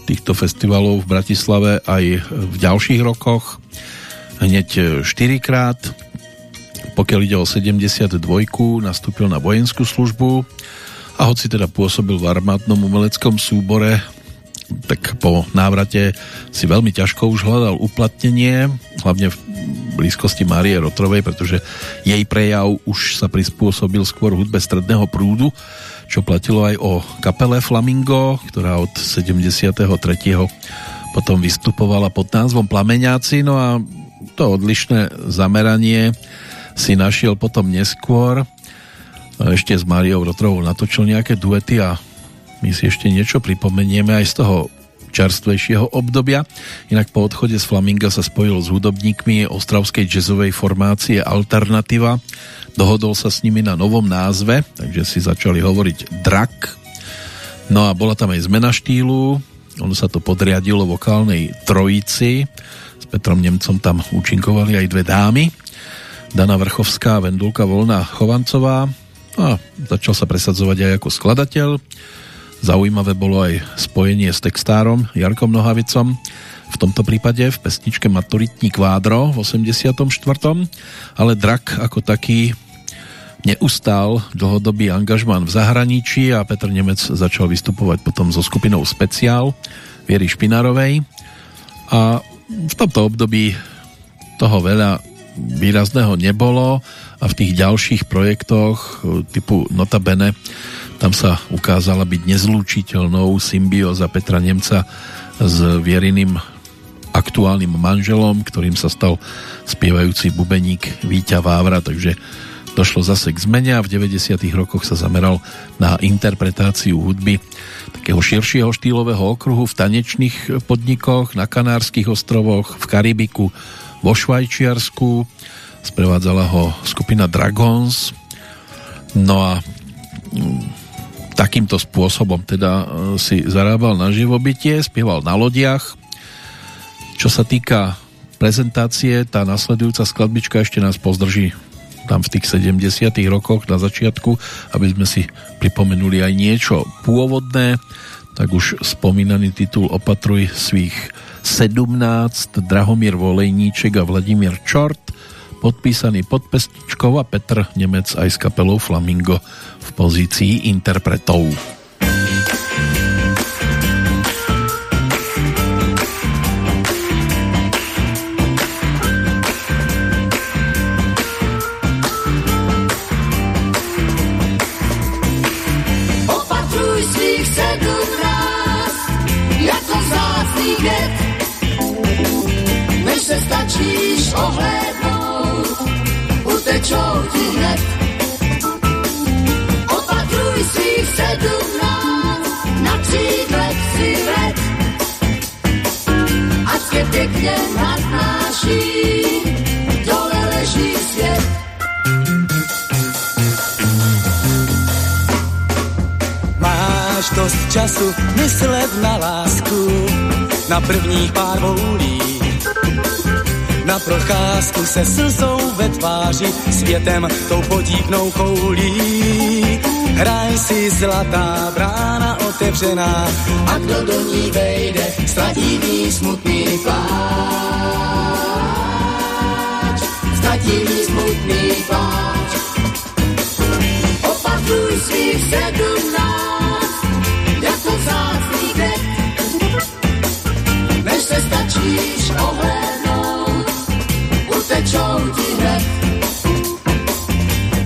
týchto festivalov v Bratislave aj v ďalších rokoch. Hneď 4 krát. Pokiaľ ide o 72, nastúpil na vojenskú službu a hoci teda pôsobil v armádnom umeleckom súbore, tak po návrate si veľmi ťažko už hľadal uplatnenie, hlavne v blízkosti Márie Rotrovej, pretože jej prejav už sa prispôsobil skôr hudbe stredného prúdu, čo platilo aj o kapele Flamingo, ktorá od 73. potom vystupovala pod názvom Plameňáci, no a to odlišné zameranie si našiel potom neskôr. Ešte s Máriou Rotrovou natočil nejaké duety a my si ešte niečo pripomenieme aj z toho čerstvejšieho obdobia. Inak po odchode z Flaminga sa spojil s hudobníkmi ostravskej jazzovej formácie Alternativa. Dohodol sa s nimi na novom názve, takže si začali hovoriť Drak. No a bola tam aj zmena štýlu, ono sa to podriadilo vokálnej trojici. S Petrom Nemcom tam účinkovali aj dve dámy. Dana Vrchovská, Vendulka Volná Chovancová a začal sa presadzovať aj ako skladateľ. Zaujímavé bolo aj spojenie s textárom Jarkom Nohavicom, v tomto prípade v pesničke Maturitní kvádro v 84. Ale Drak ako taký neustál dlhodobý angažmán v zahraničí a Petr Nemec začal vystupovať potom so skupinou Speciál Viery Špinárovej a v tomto období toho veľa výrazného nebolo a v tých ďalších projektoch typu Notabene tam sa ukázala byť nezlúčiteľnou symbióza Petra Nemca s Vieriným aktuálnym manželom, ktorým sa stal spievajúci bubeník Víťa Vávra, takže došlo zase k zmene a v 90. rokoch sa zameral na interpretáciu hudby takého širšieho štýlového okruhu v tanečných podnikoch na Kanárskych ostrovoch, v Karibiku, vo Švajčiarsku. Sprevádzala ho skupina Dragons. No a takýmto spôsobom teda e, si zarábal na živobytie, spieval na lodiach. Čo sa týka prezentácie, tá nasledujúca skladbička ešte nás pozdrží tam v tých 70 rokoch na začiatku, aby sme si pripomenuli aj niečo pôvodné, tak už spomínaný titul Opatruj svých 17, Drahomír Volejníček a Vladimír Čort, podpísaný pod pesničkou a Petr Nemec aj s kapelou Flamingo v pozícii interpretov. Než se stačíš ohlédnout, utečou ti hned svých sedmnáct na křídlech si vred. Ať tě pěkně nadnáší, dole leží svět. Máš dost času myslet na lásku, na prvních pár voulí. Na procházku se slzou ve tváři, světem tou podivnou koulí Hraj si zlatá brána otevřená a kdo do ní vejde, ztratí ní smutný pláč. Ztratí ní smutný pláč. Opatruj svých sedmnáct, jako vzácný květ, než se stačíš ohlédnout, utečou ti hned.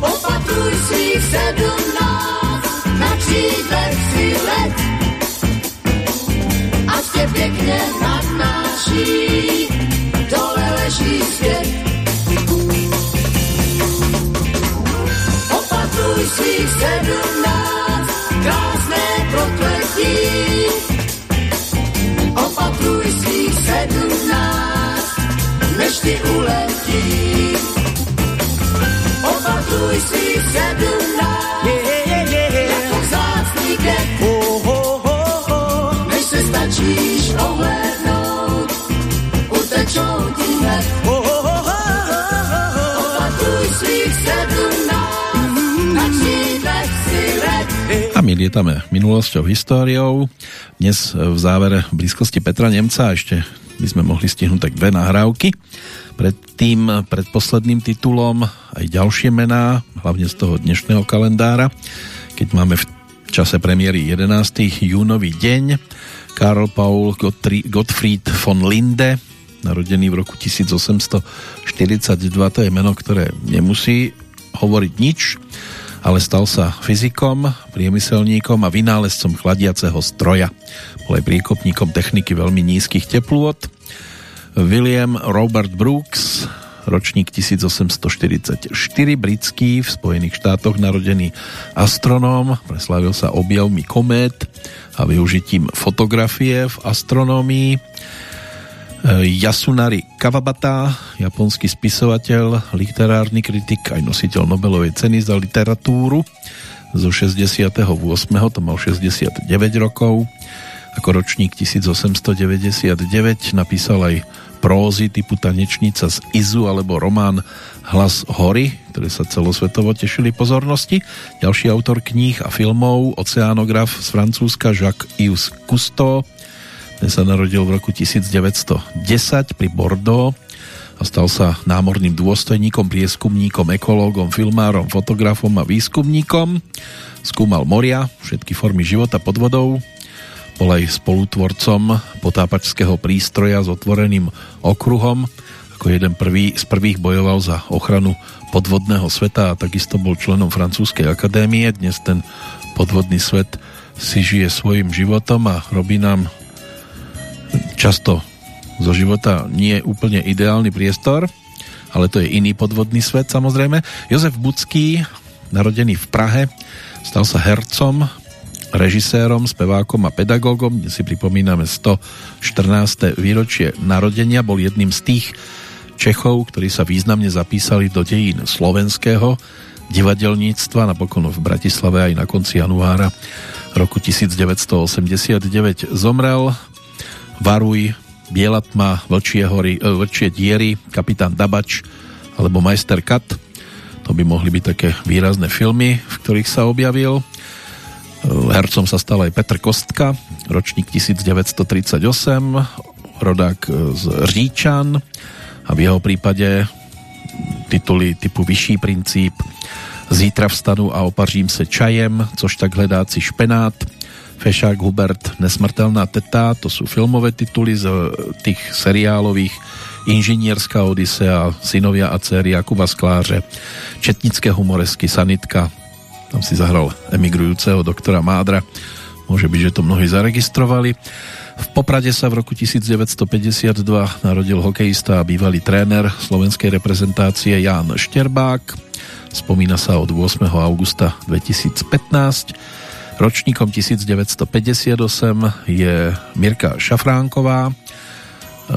Opatruj svých sedmnáct, křídlech si let, ať tě pěkně nadnáší, dole leží svět. Opatruj svých sedmnáct, ještě uletí. Opatruj svých sedmnáct, yeah, jako vzácný kek. Oh, oh, oh, oh. Než se stačíš ohlednout. utečou ti hned. Oh, oh, oh, A my lietame minulosťou, históriou. Dnes v závere v blízkosti Petra Nemca a ešte by sme mohli stihnúť tak dve nahrávky. Pred tým predposledným titulom aj ďalšie mená, hlavne z toho dnešného kalendára, keď máme v čase premiéry 11. júnový deň. Karl Paul Gottfried von Linde, narodený v roku 1842, to je meno, ktoré nemusí hovoriť nič, ale stal sa fyzikom, priemyselníkom a vynálezcom chladiaceho stroja. Bol aj príkopníkom techniky veľmi nízkych teplôt William Robert Brooks, ročník 1844, britský, v Spojených štátoch narodený astronóm, preslávil sa objavmi komét a využitím fotografie v astronómii. Yasunari Kawabata, japonský spisovateľ, literárny kritik, aj nositeľ Nobelovej ceny za literatúru zo 68. to mal 69 rokov. Ako ročník 1899 napísal aj prózy typu Tanečnica z Izu alebo román Hlas hory, ktoré sa celosvetovo tešili pozornosti. Ďalší autor kníh a filmov, oceánograf z Francúzska Jacques-Yves Cousteau. Ten sa narodil v roku 1910 pri Bordeaux a stal sa námorným dôstojníkom, prieskumníkom, ekológom, filmárom, fotografom a výskumníkom. Skúmal moria, všetky formy života pod vodou, bol aj spolutvorcom potápačského prístroja s otvoreným okruhom. Ako jeden prvý, z prvých bojoval za ochranu podvodného sveta a takisto bol členom francúzskej akadémie. Dnes ten podvodný svet si žije svojim životom a robí nám často zo života nie úplne ideálny priestor, ale to je iný podvodný svet samozrejme. Jozef Budský, narodený v Prahe, stal sa hercom, režisérom, spevákom a pedagógom. Dnes si pripomíname 114. výročie narodenia. Bol jedným z tých Čechov, ktorí sa významne zapísali do dejín slovenského divadelníctva, napokon v Bratislave aj na konci januára roku 1989 zomrel. Varuj, Biela tma, Vlčie, hory, e, Vlčie diery, Kapitán Dabač alebo Majster Kat. To by mohli byť také výrazné filmy, v ktorých sa objavil. Hercom sa stal aj Petr Kostka, ročník 1938, rodák z Říčan a v jeho prípade tituly typu Vyšší princíp, Zítra vstanu a opařím se čajem, což tak hledáci špenát, Fešák Hubert, Nesmrtelná teta, to sú filmové tituly z tých seriálových Inžinierská Odisea, Synovia a dcery Jakuba Skláře, Četnické humoresky, Sanitka, tam si zahral emigrujúceho doktora Mádra. Môže byť, že to mnohí zaregistrovali. V Poprade sa v roku 1952 narodil hokejista a bývalý tréner slovenskej reprezentácie Ján Šterbák. Spomína sa od 8. augusta 2015. Ročníkom 1958 je Mirka Šafránková,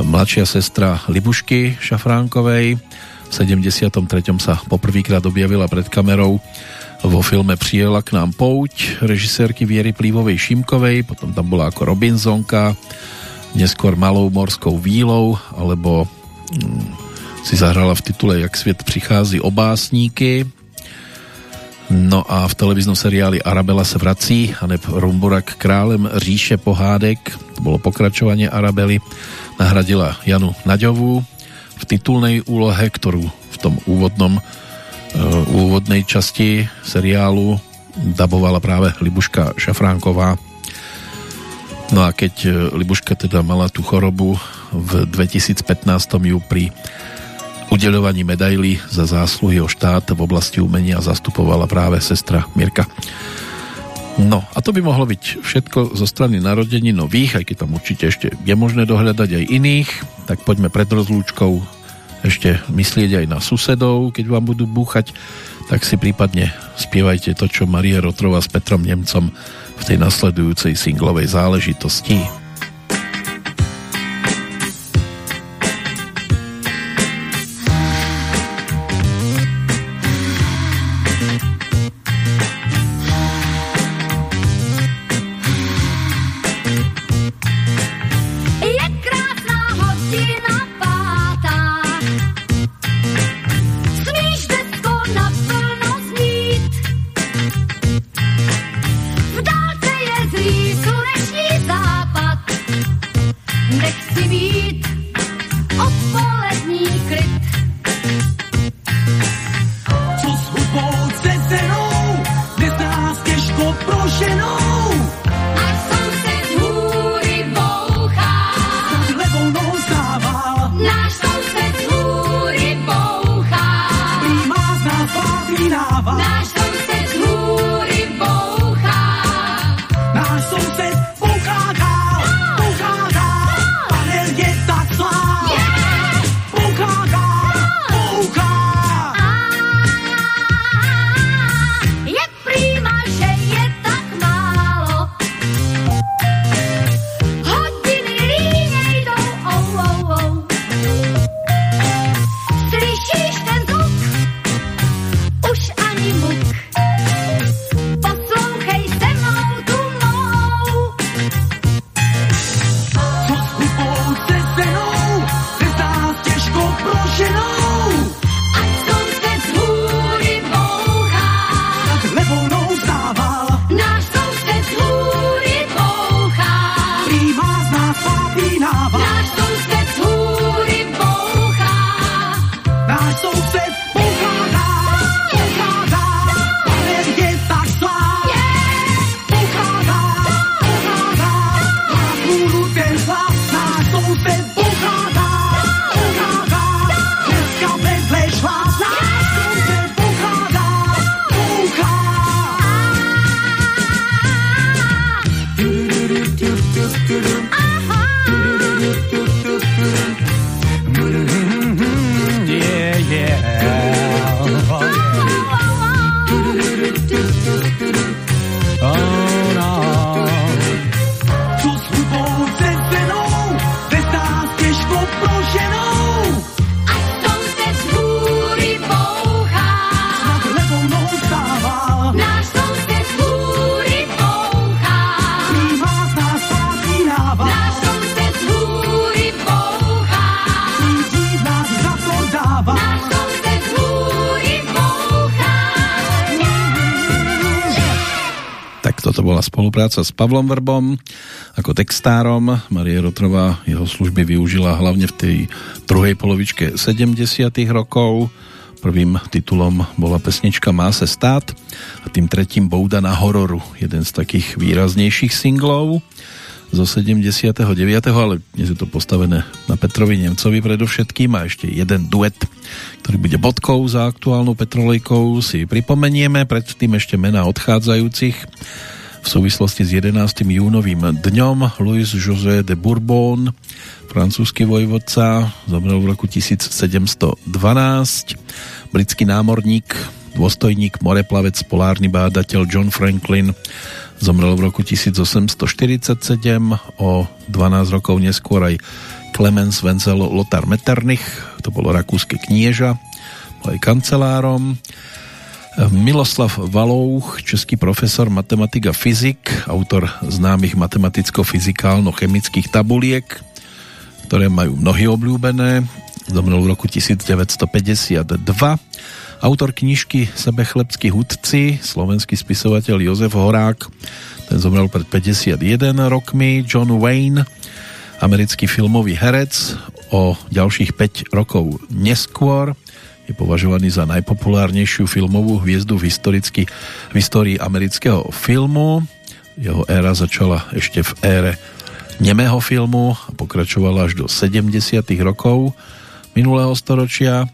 mladšia sestra Libušky Šafránkovej. V 73. sa poprvýkrát objavila pred kamerou vo filme Přijela k nám pouť režisérky Viery Plívovej Šimkovej, potom tam bola ako Robinsonka, neskôr Malou morskou vílou, alebo hm, si zahrala v titule Jak svět přichází obásníky. No a v televíznom seriáli Arabela se vrací a neb Rumburak králem říše pohádek, to bolo pokračovanie Arabely, nahradila Janu Naďovú v titulnej úlohe, ktorú v tom úvodnom úvodnej časti seriálu dabovala práve Libuška Šafránková. No a keď e, Libuška teda mala tú chorobu, v 2015 ju pri udeľovaní medailí za zásluhy o štát v oblasti umenia zastupovala práve sestra Mirka. No a to by mohlo byť všetko zo strany narodení nových, aj keď tam určite ešte je možné dohľadať aj iných, tak poďme pred rozlúčkou ešte myslieť aj na susedov, keď vám budú búchať, tak si prípadne spievajte to, čo Maria Rotrova s Petrom Nemcom v tej nasledujúcej singlovej záležitosti. Spolupráca s Pavlom Vrbom ako textárom. Marie Rotrová jeho služby využila hlavne v tej druhej polovičke 70 rokov. Prvým titulom bola pesnička Má se stát a tým tretím Bouda na hororu, jeden z takých výraznejších singlov zo 79. ale dnes je to postavené na Petrovi Nemcovi predovšetkým a ešte jeden duet, ktorý bude bodkou za aktuálnou Petrolejkou si pripomenieme, predtým ešte mena odchádzajúcich súvislosti s 11. júnovým dňom Louis José de Bourbon francúzsky vojvodca zomrel v roku 1712 britský námorník dôstojník, moreplavec, polárny bádateľ John Franklin zomrel v roku 1847 o 12 rokov neskôr aj Clemens Wenzel Lothar Metternich to bolo rakúske knieža bol aj kancelárom Miloslav Valouch, český profesor matematik fyzik, autor známych matematicko-fyzikálno-chemických tabuliek, ktoré majú mnohí obľúbené. Zomrel v roku 1952. Autor knižky Sebechlebskí hudci, slovenský spisovateľ Jozef Horák, ten zomrel pred 51 rokmi. John Wayne, americký filmový herec, o ďalších 5 rokov neskôr je považovaný za najpopulárnejšiu filmovú hviezdu v, v histórii amerického filmu. Jeho éra začala ešte v ére nemého filmu a pokračovala až do 70. rokov minulého storočia.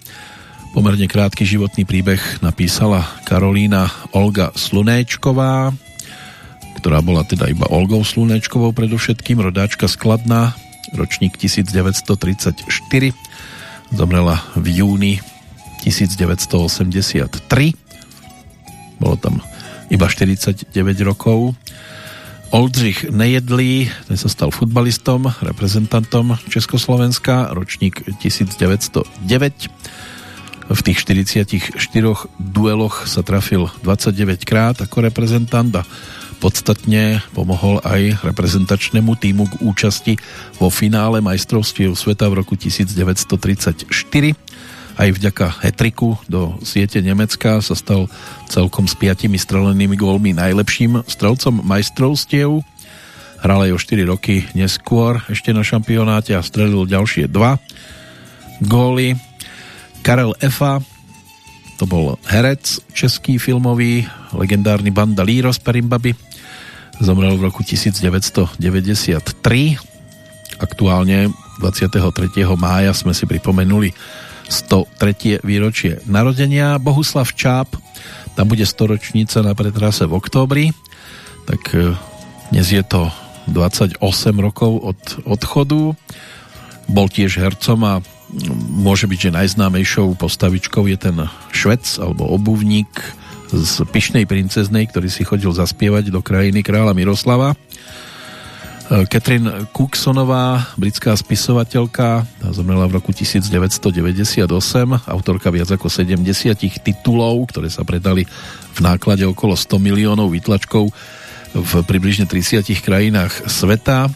Pomerne krátky životný príbeh napísala Karolína Olga Slunéčková, ktorá bola teda iba Olgou Slunéčkovou predovšetkým, rodáčka skladná, ročník 1934, zomrela v júni 1983. Bolo tam iba 49 rokov. Oldřich Nejedlý, ten sa stal futbalistom, reprezentantom Československa, ročník 1909. V tých 44 dueloch sa trafil 29 krát ako reprezentant a podstatne pomohol aj reprezentačnému týmu k účasti vo finále majstrovstiev sveta v roku 1934 aj vďaka hetriku do siete Nemecka sa stal celkom s piatimi strelenými gólmi najlepším strelcom majstrovstiev. hral aj o 4 roky neskôr ešte na šampionáte a strelil ďalšie dva góly. Karel Efa, to bol herec český filmový, legendárny banda Líro z Perimbaby, zomrel v roku 1993. Aktuálne 23. mája sme si pripomenuli 103. výročie narodenia. Bohuslav Čáp, tam bude storočnica na pretrase v októbri, tak e, dnes je to 28 rokov od odchodu. Bol tiež hercom a môže byť, že najznámejšou postavičkou je ten švec alebo obuvník z Pyšnej princeznej, ktorý si chodil zaspievať do krajiny kráľa Miroslava. Catherine Cooksonová, britská spisovateľka, tá zomrela v roku 1998, autorka viac ako 70 titulov, ktoré sa predali v náklade okolo 100 miliónov výtlačkov v približne 30 krajinách sveta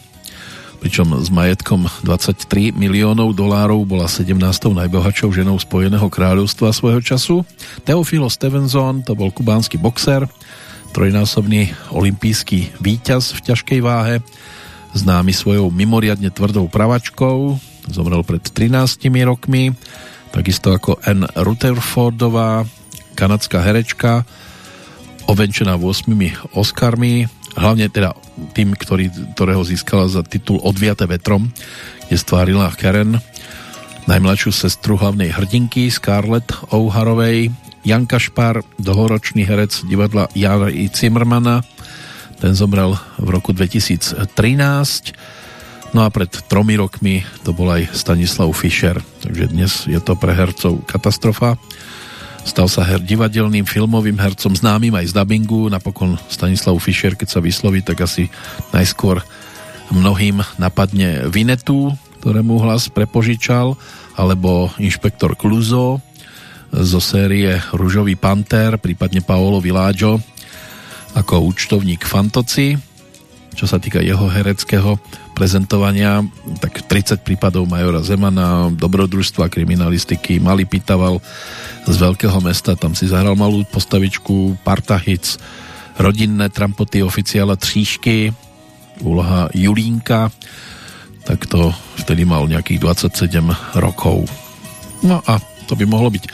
pričom s majetkom 23 miliónov dolárov bola 17. najbohatšou ženou Spojeného kráľovstva svojho času. Teofilo Stevenson to bol kubánsky boxer, trojnásobný olimpijský víťaz v ťažkej váhe, známy svojou mimoriadne tvrdou pravačkou, zomrel pred 13 rokmi, takisto ako Anne Rutherfordová, kanadská herečka, ovenčená 8 Oscarmi, hlavne teda tým, ktorý, ktorého získala za titul Odviate vetrom, kde stvárila Karen, najmladšiu sestru hlavnej hrdinky Scarlett O'Harovej, Jan Kašpar, dlhoročný herec divadla Jana i. Zimmermana, ten zomrel v roku 2013, no a pred tromi rokmi to bol aj Stanislav Fischer, takže dnes je to pre hercov katastrofa. Stal sa her divadelným, filmovým hercom, známym aj z dubbingu. Napokon Stanislav Fischer, keď sa vysloví, tak asi najskôr mnohým napadne Vinetu, ktorému hlas prepožičal, alebo inšpektor Kluzo zo série Ružový panter, prípadne Paolo Világio ako účtovník Fantoci. Čo sa týka jeho hereckého prezentovania, tak 30 prípadov Majora Zemana, dobrodružstva, kriminalistiky, Malý Pitaval, z veľkého mesta, tam si zahral malú postavičku, Parta Hits, rodinné trampoty oficiála Tříšky, úloha Julínka, tak to vtedy mal nejakých 27 rokov. No a to by mohlo byť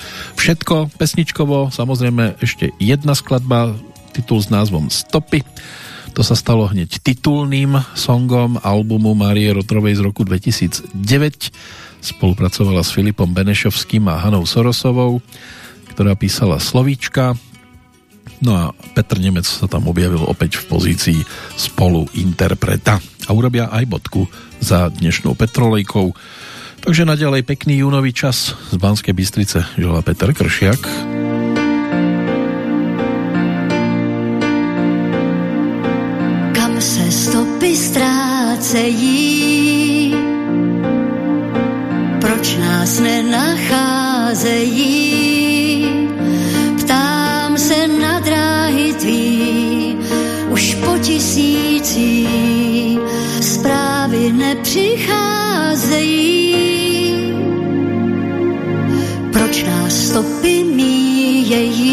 všetko pesničkovo, samozrejme ešte jedna skladba, titul s názvom Stopy, to sa stalo hneď titulným songom albumu Marie Rotrovej z roku 2009 spolupracovala s Filipom Benešovským a Hanou Sorosovou, ktorá písala slovíčka. No a Petr Nemec sa tam objavil opäť v pozícii spoluinterpreta. A urobia aj bodku za dnešnou Petrolejkou. Takže naďalej pekný júnový čas z Banskej Bystrice žela Peter Kršiak. Ztrácejí proč nás nenacházejí. Ptám se na dráhy tvý, už po tisící zprávy nepřicházejí. Proč nás stopy míjejí?